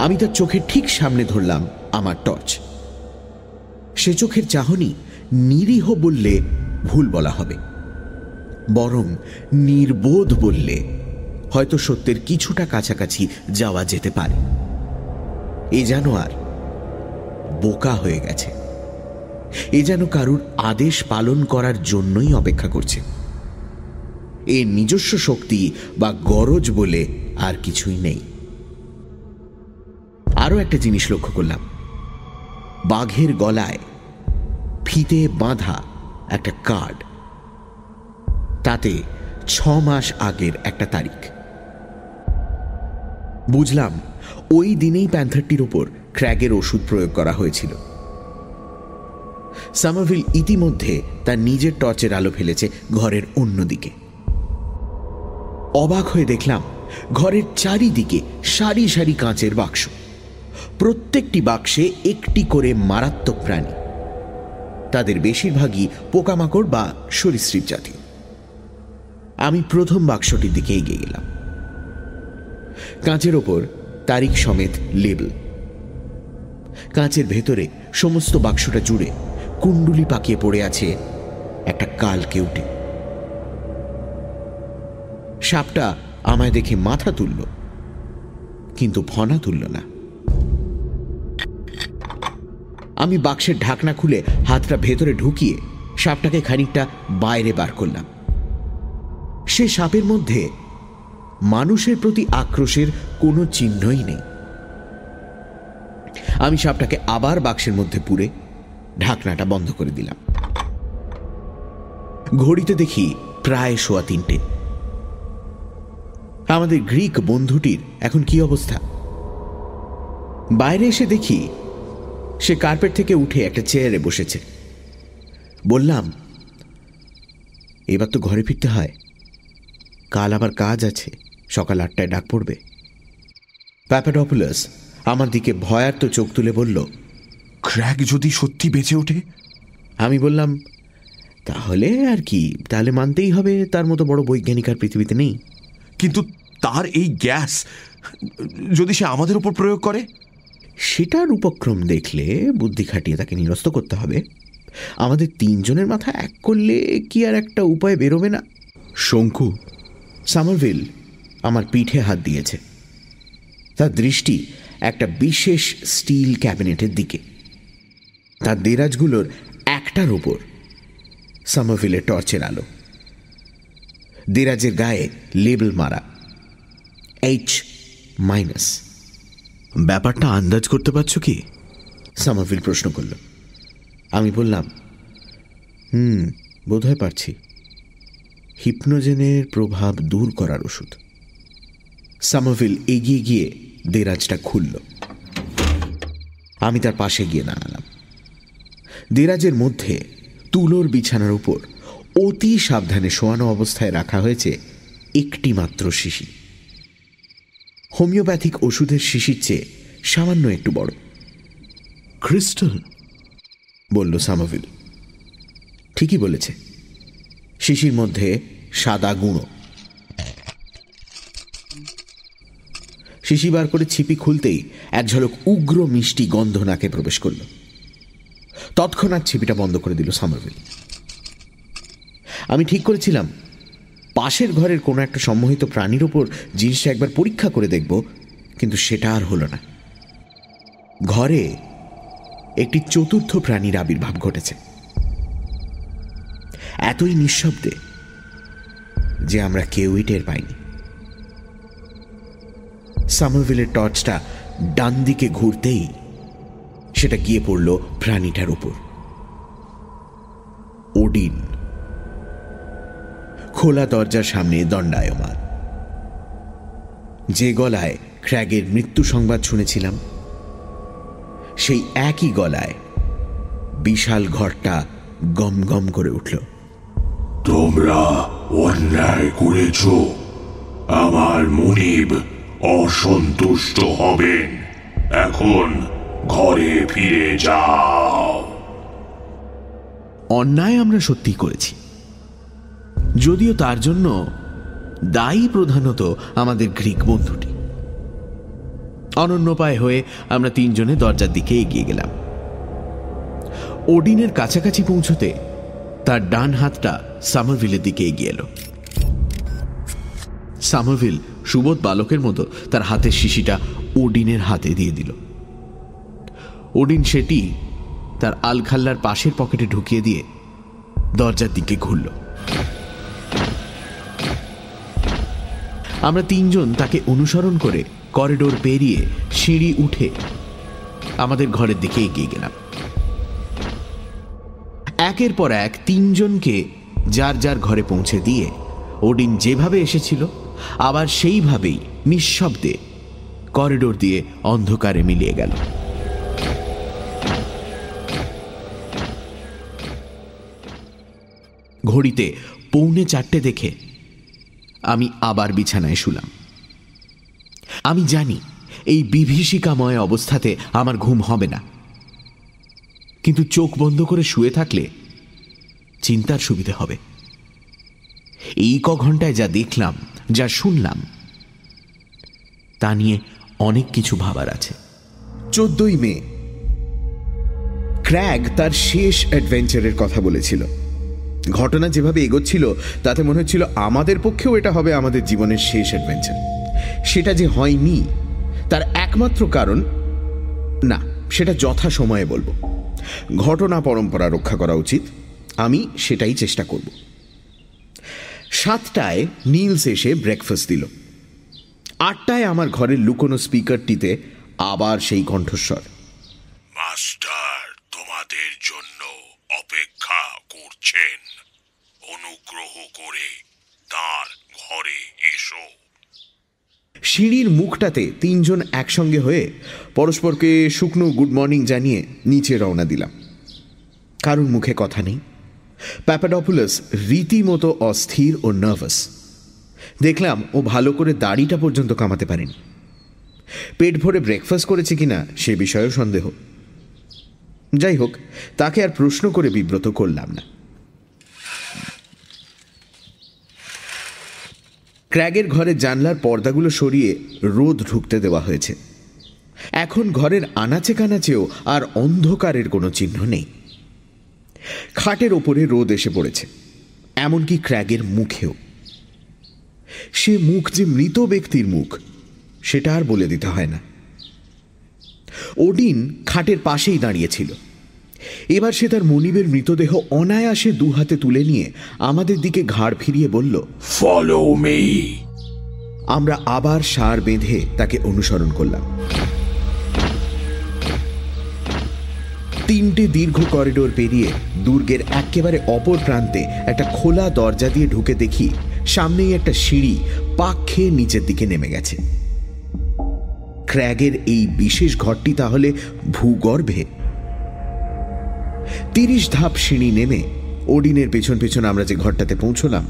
আমি তার চোখের ঠিক সামনে ধরলাম আমার টর্চ। সে চোখের চাহনি নিরীহ বললে ভুল বলা হবে, বরং নির্বোধ বললে হয়তো সত্যের কিছুটা কাছাকাছি যাওয়া যেতে পারে। এ যেন আর বোকা হয়ে গেছে। এ যেন কারুর আদেশ পালন করার জন্যই অপেক্ষা করছে। এর নিজস্ব শক্তি বা গরজ বলে আর কিছুই নেই। আরও একটা জিনিস লক্ষ্য করলাম। বাঘের গলায় ফিতে বাঁধা একটা কার্ড। তাতে ছ মাস আগের একটা তারিখ। বুঝলাম, ওই দিনেই প্যান্থারটির ওপর ক্র্যাগের ওষুধ প্রয়োগ করা হয়েছিল। সামারভিল ইতিমধ্যে তার নিজের টর্চের আলো ফেলেছে ঘরের অন্যদিকে। অবাক হয়ে দেখলাম, ঘরের চারিদিকে সারি সারি কাঁচের বাক্স। প্রত্যেকটি বাক্সে একটি করে মারাত্মক প্রাণী। তাদের বেশিরভাগই পোকামাকড় বা সরীসৃপ জাতীয়। আমি প্রথম বাক্সটির দিকে এগিয়ে গেলাম। কাঁচের ওপর তারিখ সমেত লেবেল। কাঁচের ভেতরে সমস্ত বাক্সটা জুড়ে কুণ্ডুলি পাকিয়ে পড়ে আছে একটা কাল কেউটে। সাপটা আমায় দেখে মাথা তুলল, কিন্তু ফনা তুলল না। আমি বাক্সের ঢাকনা খুলে হাতটা ভেতরে ঢুকিয়ে সাপটাকে খানিকটা বাইরে বার করলাম। সে সাপের মধ্যে মানুষের প্রতি আক্রোশের কোনো চিহ্নই নেই। আমি সাপটাকে আবার বাক্সের মধ্যে পুরে ঢাকনাটা বন্ধ করে দিলাম। ঘড়িতে দেখি প্রায় সোয়া তিনটে। আমাদের গ্রিক বন্ধুটির এখন কি অবস্থা? বাইরে এসে দেখি সে কার্পেট থেকে উঠে একটা চেয়ারে বসেছে। বললাম, এবার তো ঘরে ফিরতে হয়। কাল আবার কাজ আছে, সকাল আটটায় ডাক পড়বে। প্যাপাডপুলাস আমার দিকে ভয়ার্ত চোখ তুলে বলল ক্র্যাক যদি সত্যি বেঁচে ওঠে? আমি বললাম তাহলে আর কি তাহলে মানতেই হবে তার মতো বড় বৈজ্ঞানিক আর পৃথিবীতে নেই। কিন্তু তার এই গ্যাস যদি সে আমাদের উপর প্রয়োগ করে? সেটার উপক্রম দেখলে বুদ্ধি খাটিয়ে তাকে নিরস্ত করতে হবে। আমাদের তিনজনের মাথা এক করলে কি আর একটা উপায় বেরোবে না? শঙ্কু সামারভিল আমার পিঠে হাত দিয়েছে। তার দৃষ্টি বিশেষ স্টিল ক্যাবিনেটের দিকে। তার দেরাজগুলোর একটার উপর সামারভিলের টর্চের আলো। দেরাজের গায়ে লেবেল মারা। এইচ মাইনাস ব্যাপারটা আন্দাজ করতে পারছ কি? সামারভিল প্রশ্ন করল। আমি বললাম, হুম, বোধহয় পারছি। হিপনোজেনের প্রভাব দূর করার ওষুধ। সামারভিল এগিয়ে গিয়ে দেরাজটা খুলল। আমি তার পাশে গিয়ে দাঁড়ালাম। দেরাজের মধ্যে তুলোর বিছানার উপর অতি সাবধানে শোয়ানো অবস্থায় রাখা হয়েছে একটি মাত্র শিশি। হোমিওপ্যাথিক ওষুধের শিশির চেয়ে সামান্য একটু বড়। ক্রিস্টাল! বলল সামাভিল। ঠিকই বলেছে। শিশির মধ্যে সাদা গুঁড়ো। শিশি বার করে ছিপি খুলতেই এক ঝলক উগ্র মিষ্টি গন্ধ নাকে প্রবেশ করল। তৎক্ষণাৎ ছিপিটা বন্ধ করে দিল সামারভিল আমি ঠিক করেছিলাম। পাশের ঘরের কোনো একটা সম্মোহিত প্রাণীর ওপর জিনিসটা একবার পরীক্ষা করে দেখব, কিন্তু সেটা আর হলো না। ঘরে একটি চতুর্থ প্রাণীর আবির্ভাব ঘটেছে। এতই নিঃশব্দে যে আমরা কেউই টের পাইনি। সামারভিলের টর্চটা ডান দিকে ঘুরতেই সেটা গিয়ে পড়ল প্রাণীটার উপর। ওডিন। খোলা দরজার সামনে দণ্ডায়মান। যে গলায় ক্র্যাগের মৃত্যু সংবাদ শুনেছিলাম, সেই একই গলায় বিশাল ঘরটা গম গম করে উঠল। তোমরা অন্যায় করেছ, আমার মনিব। অসন্তুষ্ট হবেন। এখন ঘরে ফিরে যাও। অন্যায় আমরা সত্যি করেছি। যদিও তার জন্য দায়ী প্রধানত আমাদের গ্রিক বন্ধুটি। অনন্যপায় হয়ে আমরা তিনজনে দরজার দিকে এগিয়ে গেলাম। ওডিনের কাছাকাছি পৌঁছতে তার ডান হাতটা সামারভিলের দিকে এগিয়ে এলো। সামারভিল সুবোধ বালকের মতো তার হাতের শিশিটা ওডিনের হাতে দিয়ে দিল। ওডিন সেটি তার আলখাল্লার পাশের পকেটে ঢুকিয়ে দিয়ে দরজার দিকে ঘুরল। আমরা তিনজন তাকে অনুসরণ করে করিডোর পেরিয়ে সিঁড়ি উঠে আমাদের ঘরের দিকে এগিয়ে গেলাম। একের পর এক তিনজনকে যার যার ঘরে পৌঁছে দিয়ে ওডিন যেভাবে এসেছিল আবার সেইভাবেই নিঃশব্দে করিডোর দিয়ে অন্ধকারে মিলিয়ে গেল। ঘড়িতে পৌনে চারটে দেখে আমি আবার বিছানায় শুলাম। আমি জানি এই বিভীষিকাময় অবস্থাতে আমার ঘুম হবে না। কিন্তু চোখ বন্ধ করে শুয়ে থাকলে চিন্তার সুবিধে হবে। এই ক ঘন্টায় যা দেখলাম যা শুনলাম, তা নিয়ে অনেক কিছু ভাবার আছে। চোদ্দই মে, ক্র্যাগ তার শেষ অ্যাডভেঞ্চারের কথা বলেছিল। ঘটনা যেভাবে এগোচ্ছিল, তাতে মনে হচ্ছিল আমাদের পক্ষেও এটা হবে আমাদের জীবনের শেষ অ্যাডভেঞ্চার। সেটা যে হয়নি, তার একমাত্র কারণ, না, সেটা যথা সময়ে বলব। ঘটনা পরম্পরা রক্ষা করা উচিত, আমি সেটাই চেষ্টা করব। সাতটায় নীলস এসে ব্রেকফাস্ট দিল। আটটায় আমার ঘরের লুকোনো স্পিকারটিতে আবার সেই কণ্ঠস্বর। মাস্টার তোমাদের জন্য অপেক্ষা করছেন। অনুগ্রহ করে তার ঘরে এসো। সিঁড়ির মুখটাতে তিনজন একসঙ্গে হয়ে পরস্পরকে শুকনো গুড মর্নিং জানিয়ে নিচে রওনা দিলাম। কারুর মুখে কথা নেই। প্যাপাডপুলাস রীতিমতো অস্থির ও নার্ভাস দেখলাম ও ভালো করে দাড়িটা পর্যন্ত কামাতে পারেনি। পেট ভরে ব্রেকফাস্ট করেছে কিনা সে বিষয়েও সন্দেহ। যাই হোক, তাকে আর প্রশ্ন করে বিব্রত করলাম না। ক্র্যাগের ঘরের জানলার পর্দাগুলো সরিয়ে রোদ ঢুকতে দেওয়া হয়েছে। এখন ঘরের আনাচে কানাচেও আর অন্ধকারের কোনো চিহ্ন নেই। খাটের ওপরে রোদ এসে পড়েছে এমনকি ক্র্যাগের মুখেও। সে মুখ যে মৃত ব্যক্তির মুখ সেটা আর বলে দিতে হয় না। ওডিন খাটের পাশেই দাঁড়িয়েছিল এবার সে তার মনিবের মৃতদেহ অনায়াসে দু হাতে তুলে নিয়ে আমাদের দিকে ঘাড় ফিরিয়ে বলল ফলো মি আমরা আবার সার বেঁধে তাকে অনুসরণ করলাম। তিনটে দীর্ঘ করিডোর পেরিয়ে দুর্গের একেবারে অপর প্রান্তে একটা খোলা দরজা দিয়ে ঢুকে দেখি সামনেই একটা সিঁড়ি পাক খেয়ে নিচের দিকে নেমে গেছে। ক্র্যাগের এই বিশেষ ঘরটি তাহলে ভূগর্ভে। তিরিশ ধাপ সিঁড়ি নেমে ওডিনের পেছন পেছন আমরা যে ঘরটাতে পৌঁছলাম,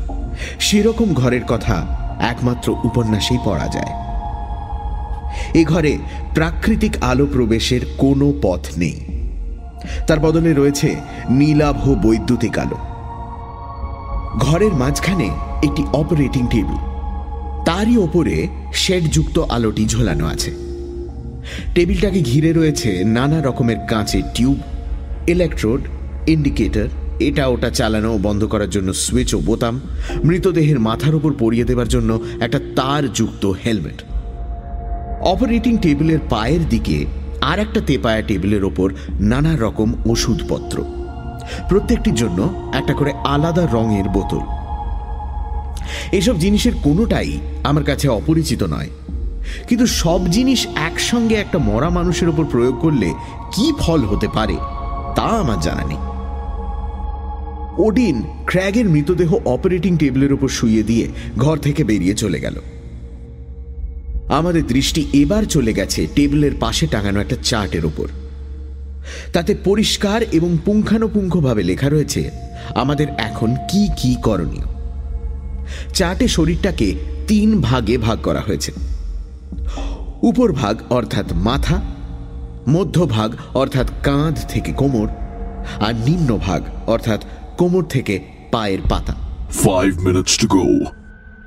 সেরকম ঘরের কথা একমাত্র উপন্যাসেই পড়া যায়। এ ঘরে প্রাকৃতিক আলো প্রবেশের কোনো পথ নেই। তার বদলে রয়েছে নীলাভ বৈদ্যুতিক আলো। ঘরের মাঝখানে একটি অপারেটিং টেবিল তারই ওপরে শেডযুক্ত আলোটি ঝোলানো আছে। টেবিলটাকে ঘিরে রয়েছে নানা রকমের কাঁচের টিউব ইলেকট্রোড ইন্ডিকেটর এটা ওটা চালানো বন্ধ করার জন্য সুইচ ও বোতাম, মৃতদেহের মাথার উপর পরিয়ে দেওয়ার জন্য একটা তার যুক্ত হেলমেট অপারেটিং টেবিলের পায়ের দিকে আর একটা তেপায়া টেবিলের ওপর নানা রকম ওষুধপত্র। প্রত্যেকটির জন্য একটা করে আলাদা রঙের বোতল। এসব জিনিসের কোনোটাই আমার কাছে অপরিচিত নয়। কিন্তু সব জিনিস একসঙ্গে একটা মরা মানুষের উপর প্রয়োগ করলে কি ফল হতে পারে, তা আমার জানা নেই। ওডিন ক্র্যাগের মৃতদেহ অপারেটিং টেবিলের উপর শুয়ে দিয়ে ঘর থেকে বেরিয়ে চলে গেল। আমাদের দৃষ্টি এবার চলে গেছে টেবিলের পাশে টাঙানো একটা চার্টের উপর। তাতে পরিষ্কার এবং পুঙ্খানুপুঙ্খভাবে লেখা রয়েছে, আমাদের এখন কি কি করণীয়? চার্টে শরীরটাকে তিন ভাগে ভাগ করা হয়েছে। উপর ভাগ অর্থাৎ মাথা মধ্যভাগ অর্থাৎ কাঁধ থেকে কোমর, আর নিম্ন ভাগ অর্থাৎ কোমর থেকে পায়ের পাতা। Five minutes to go.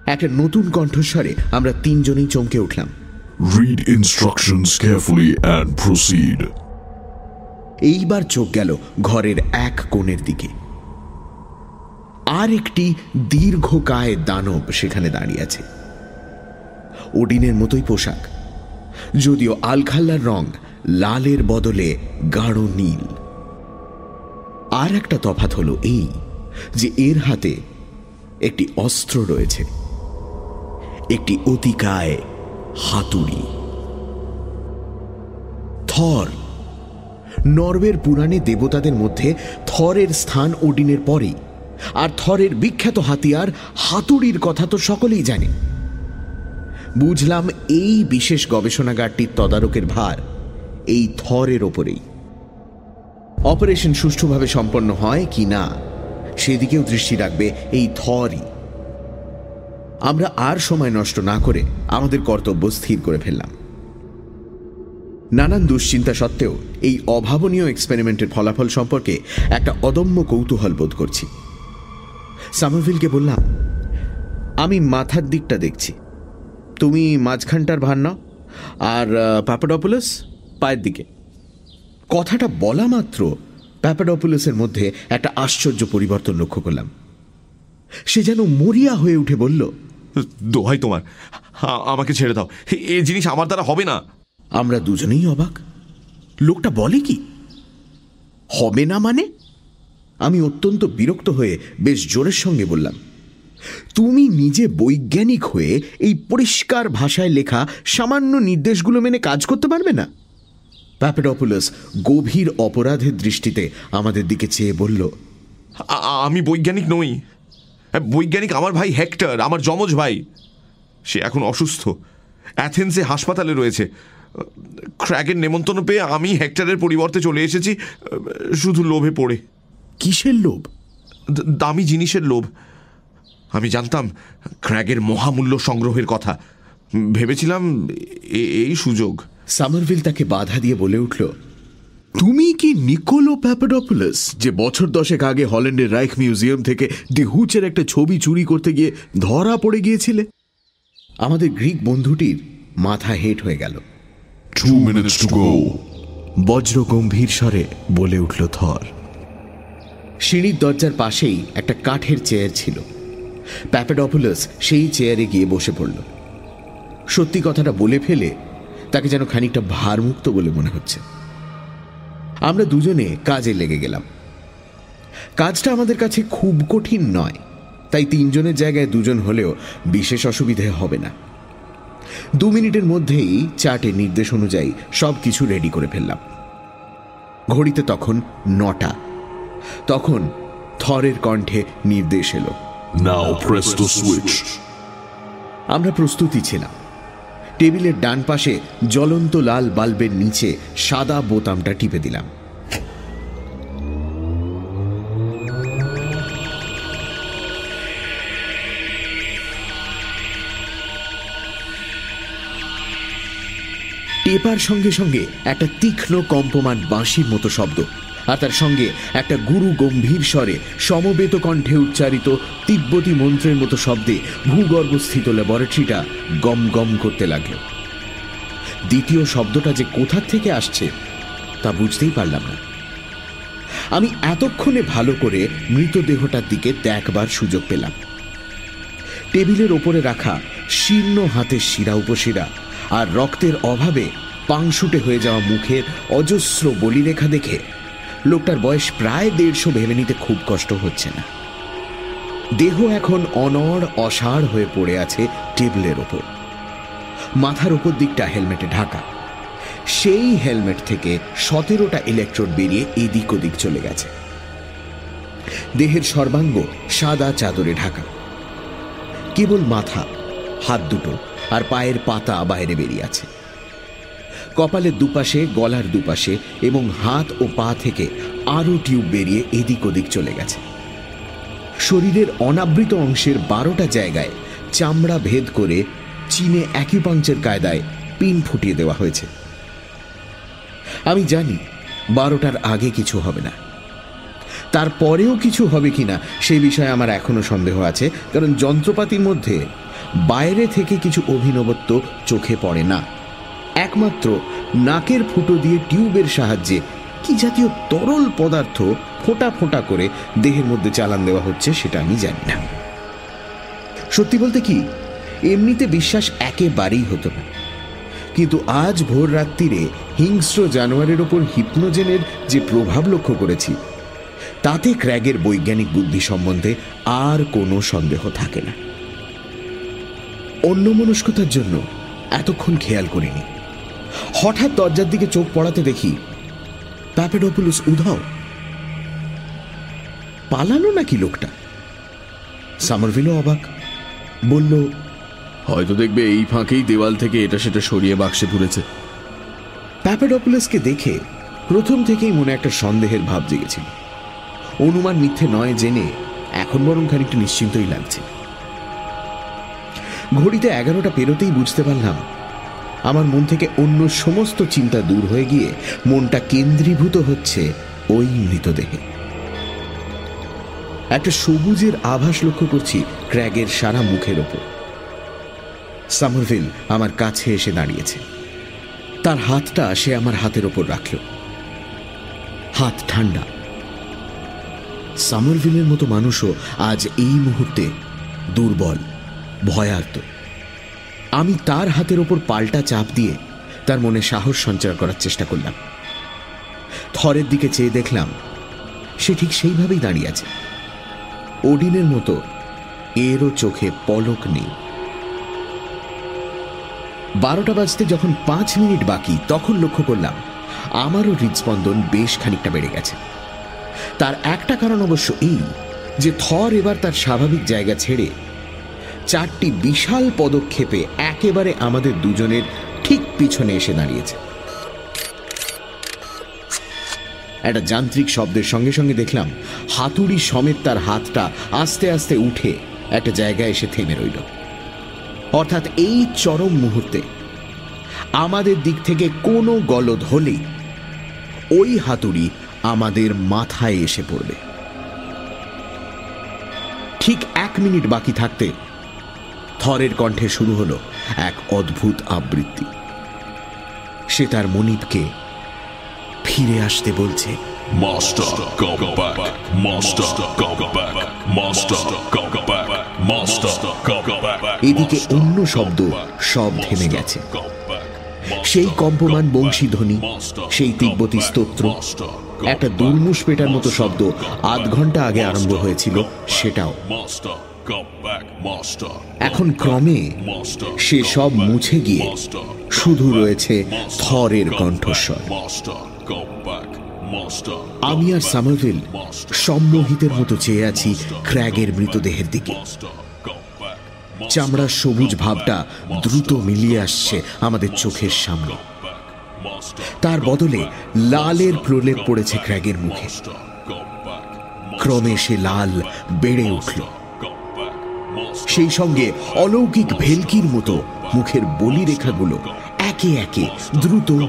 একটা নতুন কণ্ঠস্বরে আমরা তিনজনেই চমকে উঠলাম। Read instructions carefully and proceed. এইবার চোখ গেল ঘরের এক কোণের দিকে। আর একটি দীর্ঘকায় দানব সেখানে দাঁড়িয়ে আছে। ওডিনের মতোই পোশাক যদিও আলখাল্লার রং লালের বদলে গাঢ় নীল। আর একটা তফাত হলো এই যে এর হাতে একটি অস্ত্র রয়েছে। একটি অতিকায় হাতুড়ি। থর। নরওয়ের পুরাণে দেবতাদের মধ্যে থরের স্থান ওডিনের পরেই। আর থরের বিখ্যাত হাতিয়ার হাতুড়ির কথা তো সকলেই জানে। বুঝলাম এই বিশেষ গবেষণাগারটির তদারকের ভার এই থরের ওপরেই। অপারেশন সুষ্ঠুভাবে সম্পন্ন হয় কি না, সেদিকেও দৃষ্টি রাখবে এই থরই। আমরা আর সময় নষ্ট না করে আমাদের কর্তব্য স্থির করে ফেললাম। নানান দুশ্চিন্তা সত্ত্বেও এই অভাবনীয় এক্সপেরিমেন্টের ফলাফল সম্পর্কে একটা অদম্য কৌতূহল বোধ করছি। সামারভিলকে বললাম, আমি মাথার দিকটা দেখছি। তুমি মাঝখানটার ভার নাও আর প্যাপাডোপুলাস পায়ের দিকে। কথাটা বলা মাত্র প্যাপাডোপুলাসের মধ্যে একটা আশ্চর্য পরিবর্তন লক্ষ্য করলাম। সে যেন মরিয়া হয়ে উঠে বলল দোহাই তোমার। আমাকে ছেড়ে দাও। এ- জিনিস আমার দ্বারা হবে না। আমরা দুজনেই অবাক। লোকটা বলে কি? হবে না মানে? আমি অত্যন্ত বিরক্ত হয়ে বেশ জোরের সঙ্গে বললাম তুমি নিজে বৈজ্ঞানিক হয়ে এই পরিষ্কার ভাষায় লেখা সামান্য নির্দেশগুলো মেনে কাজ করতে পারবে না? প্যাপেডোপুলাস গভীর অপরাধের দৃষ্টিতে আমাদের দিকে চেয়ে বলল আমি বৈজ্ঞানিক নই। বৈজ্ঞানিক আমার ভাই হেক্টর আমার যমজ ভাই। সে এখন অসুস্থ। অ্যাথেন্সে হাসপাতালে রয়েছে। ক্র্যাগের নেমন্তন্ন পেয়ে আমি হেক্টরের পরিবর্তে চলে এসেছি শুধু লোভে পড়ে। কিসের লোভ? দামি জিনিসের লোভ। আমি জানতাম ক্র্যাগের মহামূল্য সংগ্রহের কথা। ভেবেছিলাম এই সুযোগ। সামারভিল তাকে বাধা দিয়ে বলে উঠল তুমি কি নিকোলো প্যাপাডোপুলাস যে বছর দশেক আগে হল্যান্ডের রাইখ মিউজিয়াম থেকে ডিহুচের একটা ছবি চুরি করতে গিয়ে ধরা পড়ে গিয়েছিলে? আমাদের গ্রিক বন্ধুটির মাথা হেট হয়ে গেল. বজ্র গম্ভীর স্বরে বলে উঠল থর। সিঁড়ির দরজার পাশেই একটা কাঠের চেয়ার ছিল। প্যাপেডোপুলাস সেই চেয়ারে গিয়ে বসে পড়ল। সত্যি কথাটা বলে ফেলে তাকে যেন খানিকটা ভারমুক্ত বলে মনে হচ্ছে। আমরা দুজনে কাজে লেগে গেলাম। কাজটা আমাদের কাছে খুব কঠিন নয় তাই তিনজনের জায়গায় দুজন হলেও বিশেষ অসুবিধে হবে না। দু মিনিটের মধ্যেই চার্টের নির্দেশ অনুযায়ী সব কিছু রেডি করে ফেললাম। ঘড়িতে তখন নটা তখন থরের কণ্ঠে নির্দেশ এলো. আমরা প্রস্তুতি ছিলাম। টেবিলের ডান পাশে জ্বলন্ত লাল বাল্বের নিচে সাদা বোতামটা টিপে দিলাম। টেপার সঙ্গে সঙ্গে একটা তীক্ষ্ণ কম্পমান বাঁশির মতো শব্দ আর তার সঙ্গে একটা গুরু গম্ভীর স্বরে সমবেত কণ্ঠে উচ্চারিত তিব্বতী মন্ত্রের মতো শব্দে ভূগর্ভস্থিত ল্যাবরেটরিটা গম গম করতে লাগল। দ্বিতীয় শব্দটা যে কোথার থেকে আসছে, তা বুঝতেই পারলাম না। আমি এতক্ষণে ভালো করে মৃতদেহটার দিকে দেখবার সুযোগ পেলাম। টেবিলের ওপরে রাখা শীর্ণ হাতের শিরা উপশিরা আর রক্তের অভাবে পাংশুটে হয়ে যাওয়া মুখের অজস্র বলিরেখা দেখে লোকটার বয়স প্রায় দেড়শো ভেবে নিতে খুব কষ্ট হচ্ছে না। দেহ এখন অনড় অসাড় হয়ে পড়ে আছে টেবিলের ওপর। মাথার উপর দিকটা হেলমেটে ঢাকা। সেই হেলমেট থেকে সতেরোটা ইলেকট্রোড বেরিয়ে এদিক ওদিক চলে গেছে। দেহের সর্বাঙ্গ সাদা চাদরে ঢাকা। কেবল মাথা, হাত দুটো আর পায়ের পাতা বাইরে বেরিয়ে আছে। কপালের দুপাশে, গলার দুপাশে এবং হাত ও পা থেকে আরও টিউব বেরিয়ে এদিক ওদিক চলে গেছে। শরীরের অনাবৃত অংশের বারোটা জায়গায় চামড়া ভেদ করে চীনে অ্যাকিউপাংচার কায়দায় পিন ফুটিয়ে দেওয়া হয়েছে। আমি জানি বারোটার আগে কিছু হবে না। তারপরেও কিছু হবে কিনা সেই বিষয়ে আমার এখনও সন্দেহ আছে, কারণ যন্ত্রপাতির মধ্যে বাইরে থেকে কিছু অভিনবত্ব চোখে পড়ে না। একমাত্র নাকের ফুটো দিয়ে টিউবের সাহায্যে কি জাতীয় তরল পদার্থ ফোঁটা ফোঁটা করে দেহের মধ্যে চালান দেওয়া হচ্ছে সেটা আমি জানি না। সত্যি বলতে কি, এমনিতে বিশ্বাস একেবারেই হতো না। কিন্তু আজ ভোর রাত্রিরে হিংস্র জানোয়ারের ওপর হিপনোজেনের যে প্রভাব লক্ষ্য করেছি, তাতে ক্র্যাগের বৈজ্ঞানিক বুদ্ধি সম্বন্ধে আর কোনো সন্দেহ থাকে না। অন্যমনস্কতার জন্য এতক্ষণ খেয়াল করিনি। হঠাৎ দরজার দিকে চোখ পড়াতে দেখি প্যাপেডোপুলুস উধাও পালানো নাকি লোকটা? সামারভিলও অবাক বলল হয়তো দেখবে এই ফাঁকেই দেওয়াল থেকে এটা সেটা সরিয়ে বাক্সে পুরেছে প্যাপেডোপুলাসকে দেখে প্রথম থেকেই মনে একটা সন্দেহের ভাব জেগেছিল। অনুমান মিথ্যে নয় জেনে এখন বরং খানিকটা নিশ্চিন্তই লাগছে। ঘড়িতে এগারোটা পেরোতেই বুঝতে পারলাম আমার মন থেকে অন্য সমস্ত চিন্তা দূর হয়ে গিয়ে মনটা কেন্দ্রীভূত হচ্ছে ওই মৃতদেহে। একটা সবুজের আভাস লক্ষ্য করছি ক্র্যাগের সারা মুখের ওপর। সামরভিল আমার কাছে এসে দাঁড়িয়েছে। তার হাতটা সে আমার হাতের ওপর রাখল। হাত ঠান্ডা। সামারভিলের মতো মানুষও আজ এই মুহূর্তে দুর্বল, ভয়ার্ত। আমি তার হাতের ওপর পাল্টা চাপ দিয়ে তার মনে সাহস সঞ্চার করার চেষ্টা করলাম। থরের দিকে চেয়ে দেখলাম, সে ঠিক সেইভাবেই দাঁড়িয়ে আছে। ওডিনের মতো এরও চোখে পলক নেই। বারোটা বাজতে যখন পাঁচ মিনিট বাকি, তখন লক্ষ্য করলাম, আমারও হৃদস্পন্দন বেশ খানিকটা বেড়ে গেছে। তার একটা কারণ অবশ্য এই, যে থর এবার তার স্বাভাবিক জায়গা ছেড়ে চারটি বিশাল পদক্ষেপে একেবারে আমাদের দুজনের ঠিক পিছনে এসে দাঁড়িয়েছে। একটা যান্ত্রিক শব্দের সঙ্গে সঙ্গে দেখলাম, হাতুড়ি সমেত তার হাতটা আস্তে আস্তে উঠে একটা জায়গায় এসে থেমে রইল। অর্থাৎ এই চরম মুহূর্তে আমাদের দিক থেকে কোনো গলদ হলেই ওই হাতুড়ি আমাদের মাথায় এসে পড়বে। ঠিক এক মিনিট বাকি থাকতে থরের কণ্ঠে শুরু হলো এক অদ্ভুত আবৃত্তি সে তার মনিবকে ফিরে আসতে বলছে. এদিকে অন্য শব্দ সব থেমে গেছে সেই কম্পমান বংশীধ্বনি সেই তিব্বতী স্তোত্র একটা দুর্মুষ পেটার মতো শব্দ আধ ঘণ্টা আগে আরম্ভ হয়েছিল সেটাও এখন ক্রমে সে সব মুছে গিয়ে শুধু রয়েছে থরের কণ্ঠস্বর। আমি আর সামারভিল সম্মোহিতের মতো চেয়ে আছি ক্র্যাগের মৃতদেহের দিকে। চামড়ার সবুজ ভাবটা দ্রুত মিলিয়ে আসছে আমাদের চোখের সামনে। তার বদলে লালের প্রলেপ পড়েছে ক্র্যাগের মুখে। ক্রমে সে লাল বেড়ে উঠল। সেই সঙ্গে অলৌকিক ভেলকির মতো মুখের বলি রেখাগুলো একে একে দ্রুত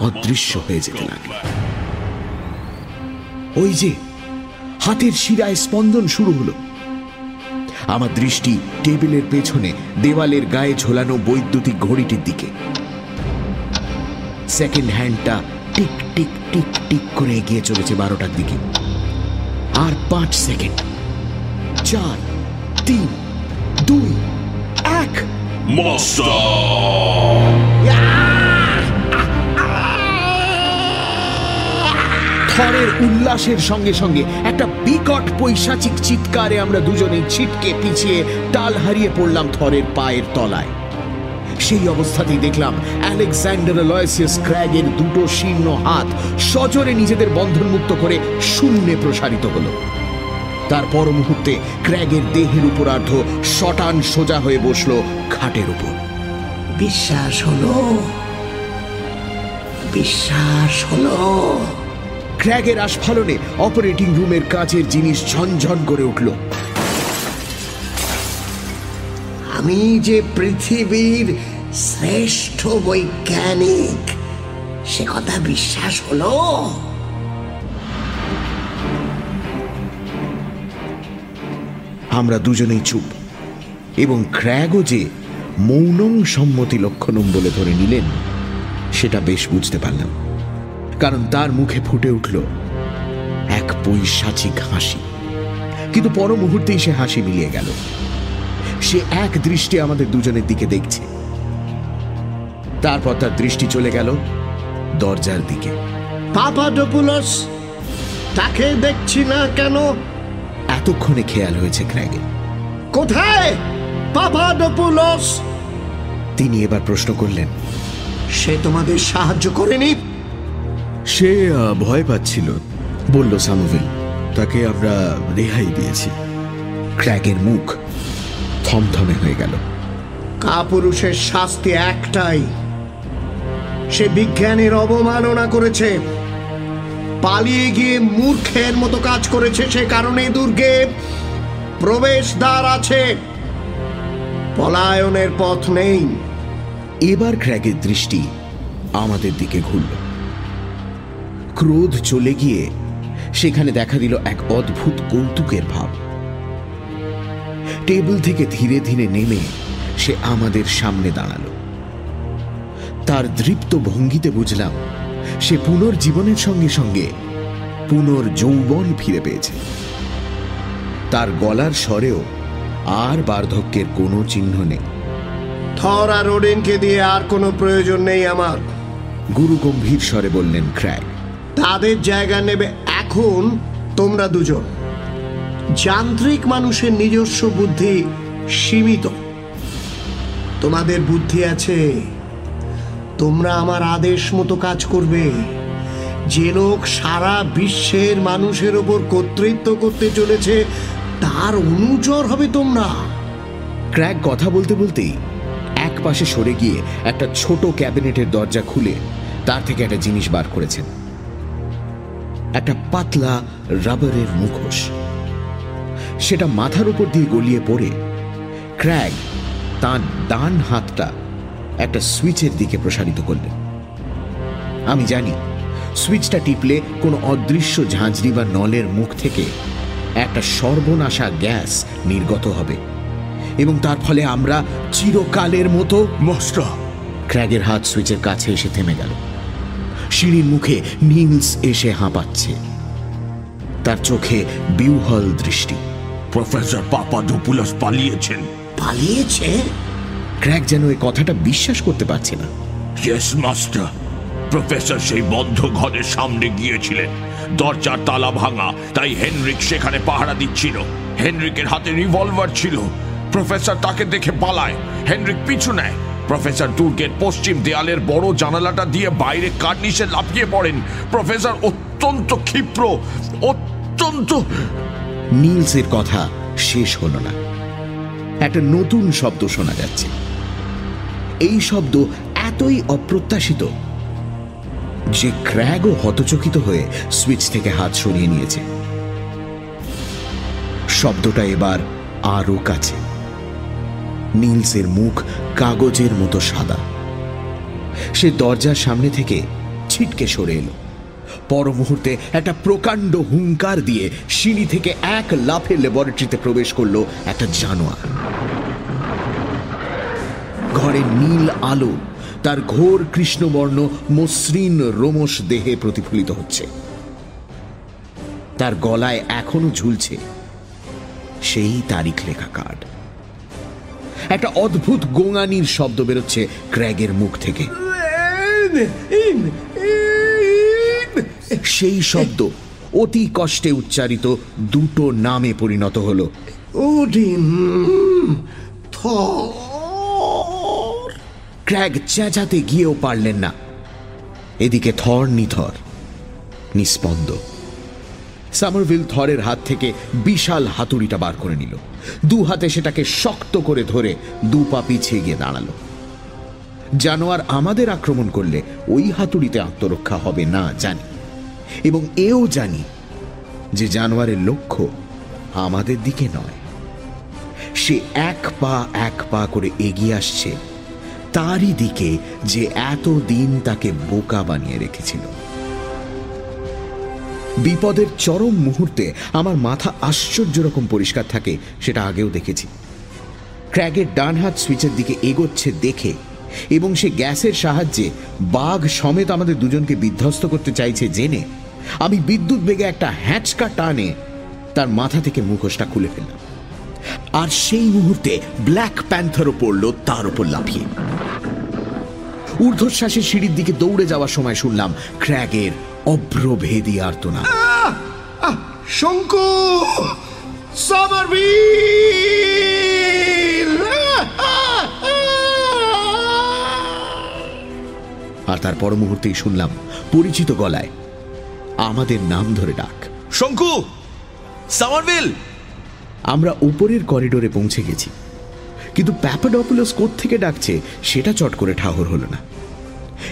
অদৃশ্য হয়ে যেতে লাগল। ওই যে হাতের শিরায় স্পন্দন শুরু হলো। আমার দৃষ্টি টেবিলের পেছনে দেওয়ালের গায়ে ঝোলানো বৈদ্যুতিক ঘড়িটির দিকে। সেকেন্ড হ্যান্ডটা টিক টিক টিক টিক করে এগিয়ে চলেছে বারোটার দিকে। আর পাঁচ সেকেন্ড। চার, তিন দুই এক। উল্লাসের সঙ্গে সঙ্গে একটা বিকট পৈশাচিক চিৎকারে আমরা দুজনেই ছিটকে পিছিয়ে টাল হারিয়ে পড়লাম থরের পায়ের তলায়। সেই অবস্থাতেই দেখলাম আলেকজান্ডার লয়েসিয়াস ক্র্যাগের দুটো শীর্ণ হাত সজোরে নিজেদের বন্ধনমুক্ত করে শূন্যে প্রসারিত হলো। তার পর মুহূর্তে ক্র্যাগের দেহের উপরার্ধ শটান সোজা হয়ে বসল খাটের উপর। বিশ্বাস হলো। বিশ্বাস হলো। ক্র্যাগের আস্ফালনে অপারেটিং রুমের কাচের জিনিস ঝনঝন করে উঠল। আমি যে পৃথিবীর শ্রেষ্ঠ বৈজ্ঞানিক সে কথা বিশ্বাস হলো? আমরা দুজনেই চুপ। এবং ক্র্যাগও যে মৌনং সম্মতি লক্ষণম বলে ধরে নিলেন, সেটা বেশ বুঝতে পারলাম। কারণ তার মুখে ফুটে উঠল এক পৈশাচিক হাসি। কিন্তু পর মুহূর্তেই সে হাসি মিলিয়ে গেল। সে এক দৃষ্টি আমাদের দুজনের দিকে দেখছে। তারপর তার দৃষ্টি চলে গেল দরজার দিকে। পাপাডোপুলস তাকে দেখছি না কেন? এতক্ষণে খেয়াল হয়েছে ক্র্যাগের কোথায়? পাপাডোপুলস তিনি এবার প্রশ্ন করলেন সে তোমাদের সাহায্য করেনি? সে ভয় পাচ্ছিল বলল সামুভিল তাকে আমরা রেহাই দিয়েছি। ক্র্যাগের মুখ থমথমে হয়ে গেল। কাপুরুষের শাস্তি একটাই। সে বিজ্ঞানের অবমাননা করেছে। পালিয়ে গিয়ে মূর্খের মতো কাজ করেছে সে কারণে দুর্গে প্রবেশদ্বার আছে। পলায়নের পথ নেই। এবার ক্র্যাগের দৃষ্টি আমাদের দিকে ঘুরল। ক্রোধ চলে গিয়ে সেখানে দেখা দিল এক অদ্ভুত কৌতুকের ভাব। টেবিল থেকে ধীরে ধীরে নেমে সে আমাদের সামনে দাঁড়াল। তার দৃপ্ত ভঙ্গিতে বুঝলাম সে পুনর্জীবনের সঙ্গে সঙ্গে পুনর্যৌবন ফিরে পেয়েছে। তার গলার স্বরেও আর বার্ধক্যের কোনো চিহ্ন নেই। থর আর ওডেনকে দিয়ে আর কোনো প্রয়োজন নেই আমার। গুরু গম্ভীর স্বরে বললেন ক্র্যাগ তাদের জায়গা নেবে এখন তোমরা দুজন। যান্ত্রিক মানুষের নিজস্ব বুদ্ধি সীমিত। তোমাদের বুদ্ধি আছে তোমরা আমার আদেশ মতো কাজ করবে। যে লোক সারা বিশ্বের মানুষের ওপর কর্তৃত্ব করতে চলেছে, তার অনুচর হবে তোমরা। ক্র্যাক কথা বলতে বলতেই এক পাশে সরে গিয়ে একটা ছোট ক্যাবিনেটের দরজা খুলে তার থেকে একটা জিনিস বার করেছেন। একটা পাতলা রাবারের মুখোশ। সেটা মাথার উপর দিয়ে গলিয়ে পড়ে ক্র্যাগ তার ডান হাতটা একটা সুইচের দিকে প্রসারিত করলেন। আমি জানি সুইচটা টিপলে কোনো অদৃশ্য ঝাঁঝরি বা নলের মুখ থেকে একটা সর্বনাশা গ্যাস নির্গত হবে। এবং তার ফলে আমরা চিরকালের মতো মাস্টার ক্র্যাগের হাত সুইচের কাছে এসে থেমে গেল। সিঁড়ির মুখে নিলস এসে হাঁপাচ্ছে। তার চোখে বিউহল দৃষ্টি। প্রফেসর পাপা পাপাডোপুলাস পালিয়েছেন। পালিয়েছে? ক্র্যাক যেন এই কথাটা বিশ্বাস করতে পারছে না। ইয়েস মাস্টার প্রফেসর সেই বন্ধ ঘরের সামনে গিয়েছিলেন। দরজার তালা ভাঙা তাই হেনরিক সেখানে পাহারা দিচ্ছিল। হেনরিকের হাতে রিভলভার ছিল। প্রফেসর তাকে দেখে পালায়। হেনরিক পিছু নেয়। প্রফেসর দুর্গের পশ্চিম দেয়ালের বড় জানালাটা দিয়ে বাইরে কার্নিশে লাফিয়ে পড়েন। প্রফেসর অত্যন্ত ক্ষিপ্র অত্যন্ত নীলসের কথা শেষ হল না। একটা নতুন শব্দ শোনা যাচ্ছে। এই শব্দ এতই অপ্রত্যাশিত যে ক্র্যাগও হতচকিত হয়ে সুইচ থেকে হাত সরিয়ে নিয়েছে। শব্দটা এবার আরও কাছে। নীলসের মুখ কাগজের মতো সাদা। সে দরজার সামনে থেকে ছিটকে সরে এলো। পর মুহূর্তে একটা প্রকাণ্ড হুঙ্কার দিয়ে সিঁড়ি থেকে এক লাফে ল্যাবরেটরিতে প্রবেশ করল একটা জানোয়ার। ঘরে নীল আলো, তার ঘোর কৃষ্ণবর্ণ মসৃণ রোমস দেহে প্রতিফলিত হচ্ছে। তার গলায় এখনও ঝুলছে সেই তারিখ লেখা কার্ড। একটা অদ্ভুত গোঙানির শব্দ বেরোচ্ছে ক্র্যাগের মুখ থেকে। সেই শব্দ অতি কষ্টে উচ্চারিত দুটো নামে পরিণত হলো। ওডিন থর ক্র্যাগ চেঁচাতে গিয়েও পারলেন না। এদিকে থর নিথর, নিস্পন্দ। সামারভিল থরের হাত থেকে বিশাল হাতুড়িটা বার করে নিল। দু হাতে সেটাকে শক্ত করে ধরে দু পা পিছিয়ে গিয়ে দাঁড়াল। জানোয়ার আমাদের আক্রমণ করলে ওই হাতুড়িতে আত্মরক্ষা হবে না জানি। এবং এও জানি যে জানোয়ারের লক্ষ্য আমাদের দিকে নয়। সে এক পা এক পা করে এগিয়ে আসছে তারই দিকে যে এতদিন তাকে বোকা বানিয়ে রেখেছিল। বিপদের চরম মুহূর্তে আমার মাথা আশ্চর্য রকম পরিষ্কার থাকে, সেটা আগেও দেখেছি। ক্র্যাগের ডান হাত সুইচের দিকে এগোচ্ছে দেখে, এবং সে গ্যাসের সাহায্যে বাঘ সমেত আমাদের দুজনকে বিধ্বস্ত করতে চাইছে জেনে, আমি বিদ্যুৎ বেগে একটা হ্যাঁচকা টানে তার মাথা থেকে মুখোশটা খুলে ফেললাম। আর সেই মুহূর্তে ব্ল্যাক প্যান্থারও পড়ল তার উপর লাফিয়ে। ঊর্ধ্বশ্বাসের সিঁড়ির দিকে দৌড়ে যাওয়ার সময় শুনলাম ক্র্যাগের অভ্রভেদী আর্তনা শঙ্কু আর তার পর মুহূর্তেই শুনলাম পরিচিত গলায় আমাদের নাম ধরে ডাক। শঙ্কু সামারভিল আমরা উপরের করিডোরে পৌঁছে গেছি। কিন্তু প্যাপাডপুলোস থেকে ডাকছে, সেটা চট করে ঠাহর হলো না।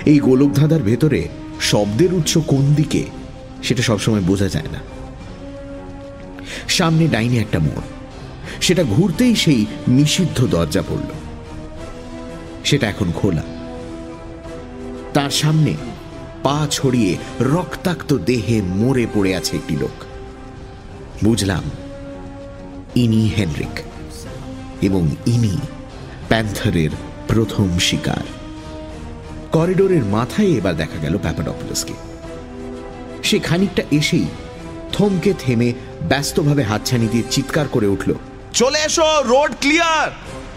এই গোলকধাঁধার ভেতরে শব্দের উৎস কোন দিকে, সেটা সবসময় বোঝা যায় না। সামনে ডাইনে একটা মোড়। সেটা ঘুরতেই সেই নিষিদ্ধ দরজা পড়ল। সেটা এখন খোলা। তার সামনে পা ছড়িয়ে রক্তাক্ত দেহে মরে পড়ে আছে একটি লোক। বুঝলাম ইনি হেনরিক এবং ইনি প্যান্থারের প্রথম শিকার। করিডোরের মাথায় এবার দেখা গেল প্যাপাডপলসকে। সে খানিকটা এসেই থমকে থেমে ব্যস্তভাবে হাতছানি দিয়ে চিৎকার করে উঠল, চলে এসো, রোড ক্লিয়ার!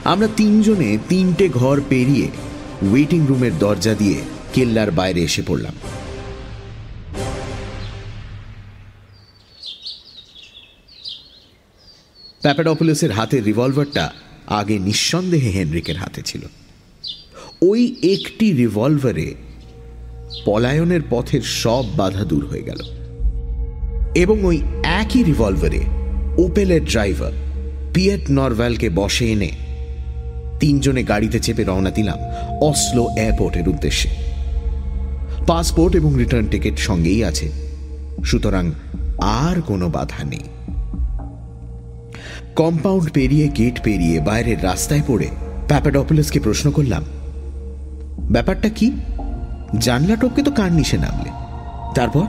আমরা তিনজনে তিনটে ঘর পেরিয়ে ওয়েটিং রুমের দরজা দিয়ে কেল্লার বাইরে এসে পড়লাম। প্যাপাডোপোলিসের হাতের রিভলভারটা আগে নিঃসন্দেহে হেনরিকের হাতে ছিল। ওই একটি রিভলভারে পলায়নের পথের সব বাধা দূর হয়ে গেল। এবং ওই একই রিভলভারে ওপেলের ড্রাইভার পিয়েট নরভ্যালকে বসে এনে তিনজনে গাড়িতে চেপে রওনা দিলাম অসলো এয়ারপোর্টের উদ্দেশ্যে। পাসপোর্ট এবং রিটার্ন টিকিট সঙ্গেই আছে। সুতরাং আর কোনো বাধা নেই। কম্পাউন্ড পেরিয়ে গেট পেরিয়ে বাইরের রাস্তায় পড়ে প্যাপাডপোলাসকে প্রশ্ন করলাম ব্যাপারটা কি? জানলা টপকে তো কার নিচে নামলে? তারপর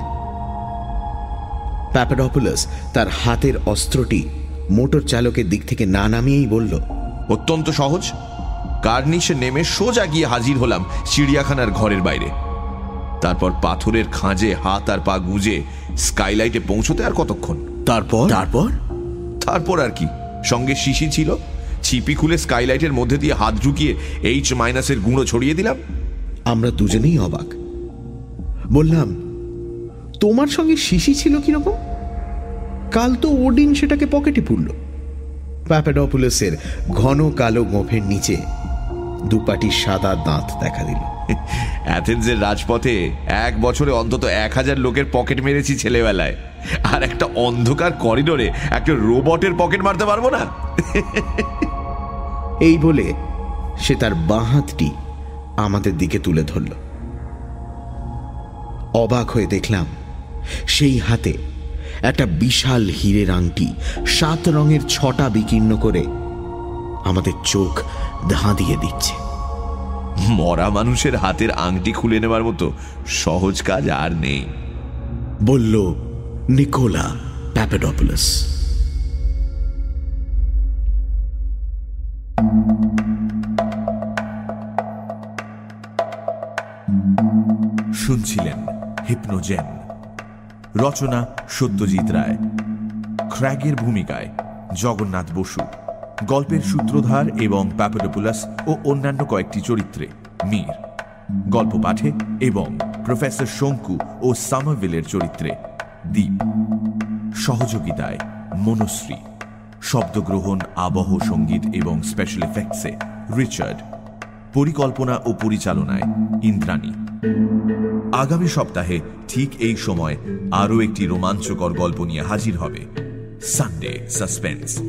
প্যাপাডপোলাস তার হাতের অস্ত্রটি মোটর চালকের দিক থেকে না নামিয়েই বলল অত্যন্ত সহজ। কার্নিশে নেমে সোজা গিয়ে হাজির হলাম চিড়িয়াখানার ঘরের বাইরে। তারপর পাথরের খাঁজে হাত আর পা গুজে স্কাইলাইটে পৌঁছতে আর কতক্ষণ? তারপর? তারপর? তারপর আর কি? সঙ্গে শিশি ছিল। ছিপি খুলে স্কাইলাইটের মধ্যে দিয়ে হাত ঢুকিয়ে এইচ মাইনাসের গুঁড়ো ছড়িয়ে দিলাম। আমরা দুজনেই অবাক। বললাম, তোমার সঙ্গে শিশি ছিল কীরকম? কাল তো ওডিন সেটাকে পকেটে পুরল প্যাপাডপুলাসের ঘন কালো গোফের নিচে দুপাটি সাদা দাঁত দেখা দিল। অ্যাথেন্সের রাজপথে এক বছরে অন্তত এক হাজার লোকের পকেট মেরেছি ছেলেবেলায়। আর একটা অন্ধকার করিডোরে একটা রোবটের পকেট মারতে পারব না? এই বলে সে তার বাঁ হাতটি আমাদের দিকে তুলে ধরল। অবাক হয়ে দেখলাম সেই হাতে একটা বিশাল হীরের আংটি সাত রঙের ছটা বিকীর্ণ করে আমাদের চোখ ধাঁধিয়ে দিচ্ছে। মরা মানুষের হাতের আংটি খুলে নেবার মতো সহজ কাজ আর নেই। বলল নিকোলা প্যাপাডোপুলাস। শুনছিলেন হিপনোজেন। রচনা সত্যজিৎ রায়। ক্র্যাগের ভূমিকায় জগন্নাথ বসু। গল্পের সূত্রধার এবং প্যাপোডোপুলাস ও অন্যান্য কয়েকটি চরিত্রে, মীর। গল্প পাঠে এবং প্রফেসর শঙ্কু ও সামারভিলের চরিত্রে, দ্বীপ। সহযোগিতায় মনশ্রী। শব্দগ্রহণ, আবহ সংগীত এবং স্পেশাল এফেক্টসে রিচার্ড পরিকল্পনা ও পরিচালনায় ইন্দ্রাণী। আগামী সপ্তাহে ঠিক এই সময় আরও একটি রোমাঞ্চকর গল্প নিয়ে হাজির হবে সানডে সাসপেন্স